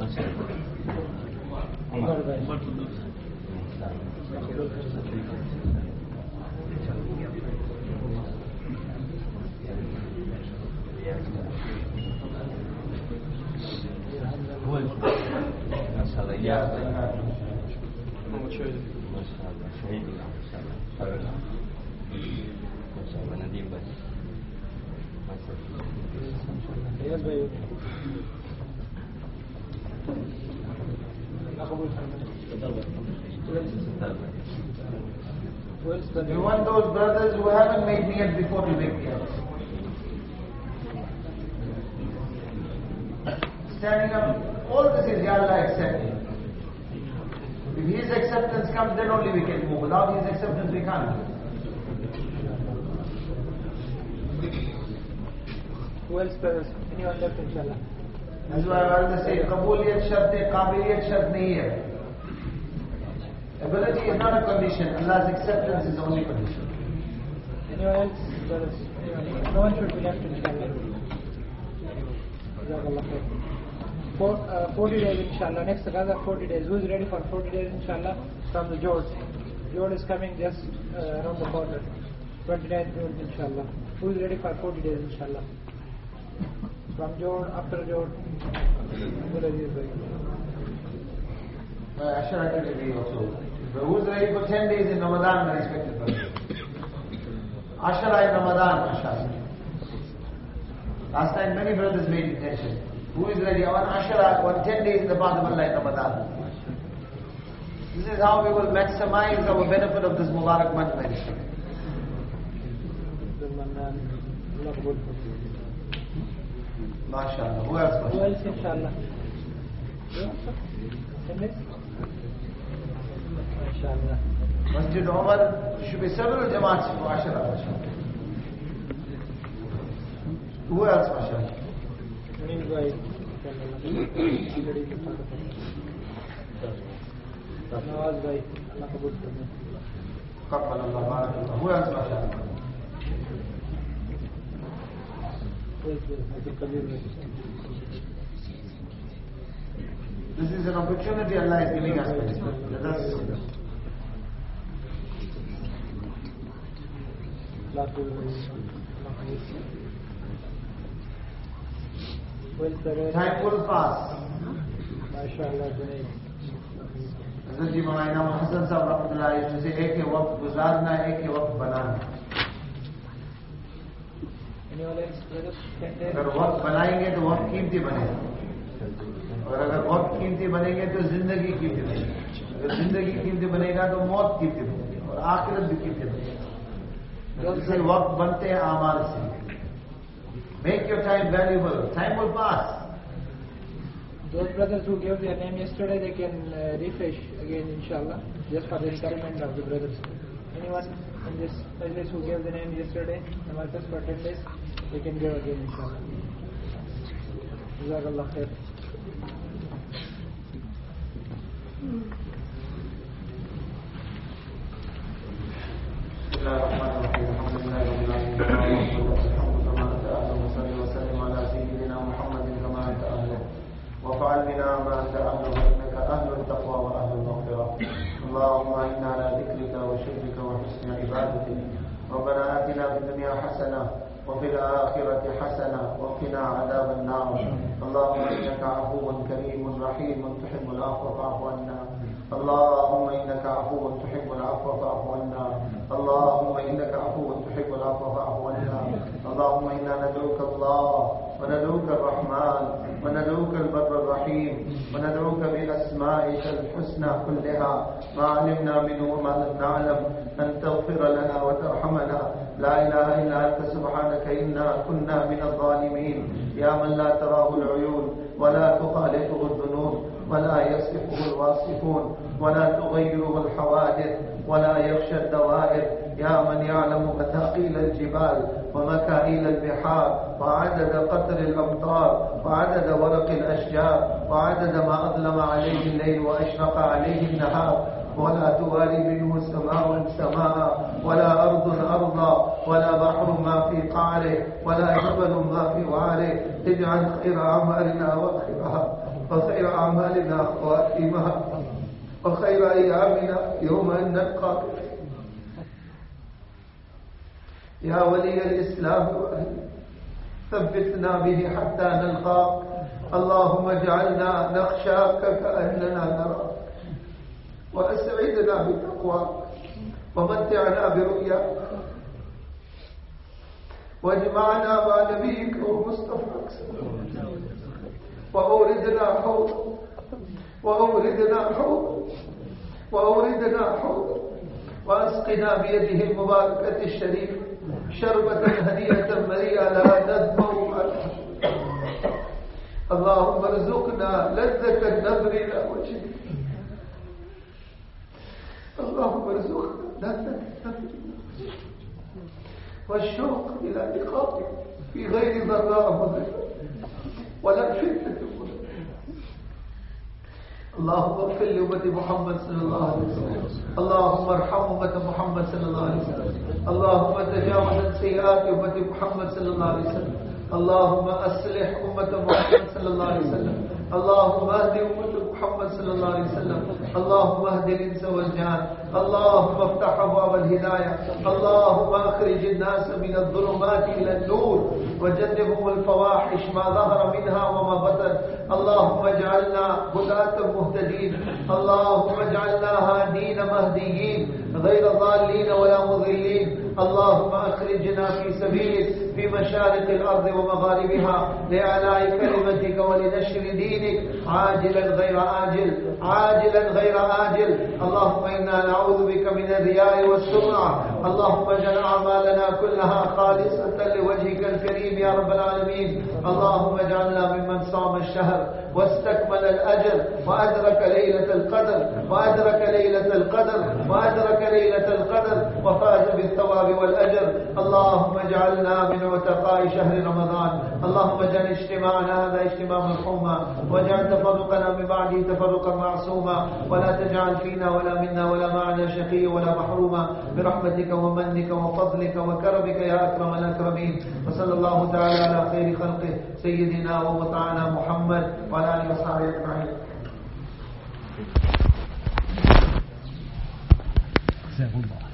Masya Allah Umar Umar Maşallah ya. Maşallah şehit maşallah. Maşallah Nadim Bey. Maşallah. Beyaz Bey. Sebentar We want those brothers who haven't made niyat before to make niyat. Standing up, all this is Ya Allah accepting. If His acceptance comes, then only we can move. Without His acceptance, we can't move. Well spent. Anyone left, inshallah? That's why I always say, Kabuliyat shart hai, Qabiliyat shart nahi hai. Ability is not a condition. Allah's acceptance is the only condition. Anyone else? Brothers? No one should be left, inshallah. Four, uh, 40 days, inshallah. Next, another 40 days. Who is ready for 40 days, inshallah? From the Jord. Jord is coming just uh, around the corner. 29th June, inshallah. Who is ready for 40 days, inshallah? From Jord, after Jord. Abdul Aziz bhai. Uh, Ashara can also. But who's ready for 10 days in Ramadan, my respected brothers? Ashara in Ramadan, Ashara. Last time many brothers made intention. Who is ready? On Ashara, on 10 days in the path of Allah in Ramadan. This is how we will maximize our benefit of this Mubarak month, my respected. Abdul Mannan. Allah Qabul. MashaAllah. Who else? Who MashaAllah? else, inshallah? ما شاء الله هو ما شاء الله. ما شاء الله مسجد عمر شو بيسبروا الجماعة 10 هو يعرف ما شاء الله مين نواز باي الله قبول قبل الله بارك الله. هو يعرف ما شاء الله This is an opportunity Allah is giving us. Let us Time will pass. حضرت مولانا محسن صاحب رحمۃ اللہ علیہ سے ایک وقت گزارنا ایک وقت بنانا اگر وقت بنائیں گے تو وقت قیمتی بنے گا۔ اور اگر وقت قیمتی بنے گے تو زندگی قیمتی بنے گی۔ اگر زندگی قیمتی بنے گا تو موت قیمتی بنے گی اور آخرت بھی قیمتی بنے گا سے وقت بنتے ہیں آمار سے۔ میک یور ٹائم ویلوبل ٹائم ول پاس Those brothers who gave their name yesterday, they can uh, refresh again, inshallah, just for the encouragement of the brothers. Anyone in this place who gave the name yesterday, the was for 10 days, second day again inshallah jazakallah khair وفعل بنا ما أنت اهله أهل التقوى وأهل المغفرة. اللهم إنا على ذكرك وحسن عبادتك. ربنا آتنا حسنة وفي الآخرة حسنة وقنا عذاب النار. اللهم إنك عفو كريم رحيم تحب العفو فاعف عنا. اللهم إنك عفو تحب العفو فاعف عنا. اللهم إنك عفو تحب العفو فاعف عنا. اللهم إنا ندعوك الله وندعوك الرحمن وندعوك البر الرحيم وندعوك بأسمائك الحسنى كلها. ما علمنا منه وما لم نعلم. أن تغفر لنا وترحمنا. لا إله إلا أنت سبحانك إنا كنا من الظالمين. يا من لا تراه العيون ولا تخالطه الذنوب ولا يصفه الواصفون ولا تغيره الحوادث ولا يخشى الدوائر. يا من يعلم مثاقيل الجبال ومكائيل البحار وعدد قطر الأمطار وعدد ورق الأشجار وعدد ما أظلم عليه الليل وأشرق عليه النهار. ولا تواري منه سماء سماء ولا أرض أرضا ولا بحر ما في قعره ولا جبل ما في وعره. اجعل خير أعمالنا وخيرها وخير أعمالنا خواتيمها وخير أيامنا يوم أن نلقاك يا ولي الإسلام ثبتنا به حتى نلقاك اللهم اجعلنا نخشاك كأننا نراك. وأسعدنا بتقواك ومتعنا برؤياك واجمعنا مع نبيك ومصطفاك وأوردنا حوض. وأوردنا حوض. وأوردنا حوض. وأسقنا بيده المباركة الشريفة شربة هنيئة مريئة لا نذمه اللهم ارزقنا لذة النظر إلى وجهك اللهم ارزقنا لذة والشوق إلى لقائك في غير ضراء مضرة ولا فتنة اللهم اغفر لأمة محمد صلى الله عليه وسلم. اللهم ارحم أمة محمد صلى الله عليه وسلم. اللهم تجاوز عن سيئات أمة محمد صلى الله عليه وسلم. اللهم أصلح أمة محمد صلى الله عليه وسلم. اللهم اهد أمة محمد صلى الله عليه وسلم. اللهم اهد الإنس والجان. اللهم افتح أبواب الهداية. اللهم أخرج الناس من الظلمات إلى النور وجنبهم الفواحش ما ظهر منها وما بطن. اللهم اجعلنا هداة مهتدين. اللهم اجعلنا هادين مهديين. غير ضالين ولا مضلين. اللهم أخرجنا في سبيلك. في مشارق الأرض ومغاربها لإعلاء كلمتك ولنشر دينك. عاجلا غير آجل عاجلا غير آجل. اللهم إنا نعوذ بك من الرياء والسمعة. اللهم اجعل أعمالنا كلها خالصة لوجهك الكريم يا رب العالمين. اللهم اجعلنا ممن صام الشهر واستكمل الأجر وأدرك ليلة القدر وأدرك ليلة القدر وأدرك ليلة القدر وفاز بالثواب والأجر. اللهم اجعلنا من عتقاء شهر رمضان. اللهم اجعل اجتماعنا هذا اجتماع مرحوما واجعل تفرقنا من بعده تفرقا معصوما. ولا تجعل فينا ولا منا ولا معنا شقي ولا محروما. برحمتك ومنك وفضلك وكرمك يا أكرم الأكرمين. وصلى الله تعالى على خير خلقه سيدنا ومطعنا محمد وعلى آله وصحبه أجمعين. جزاكم الله.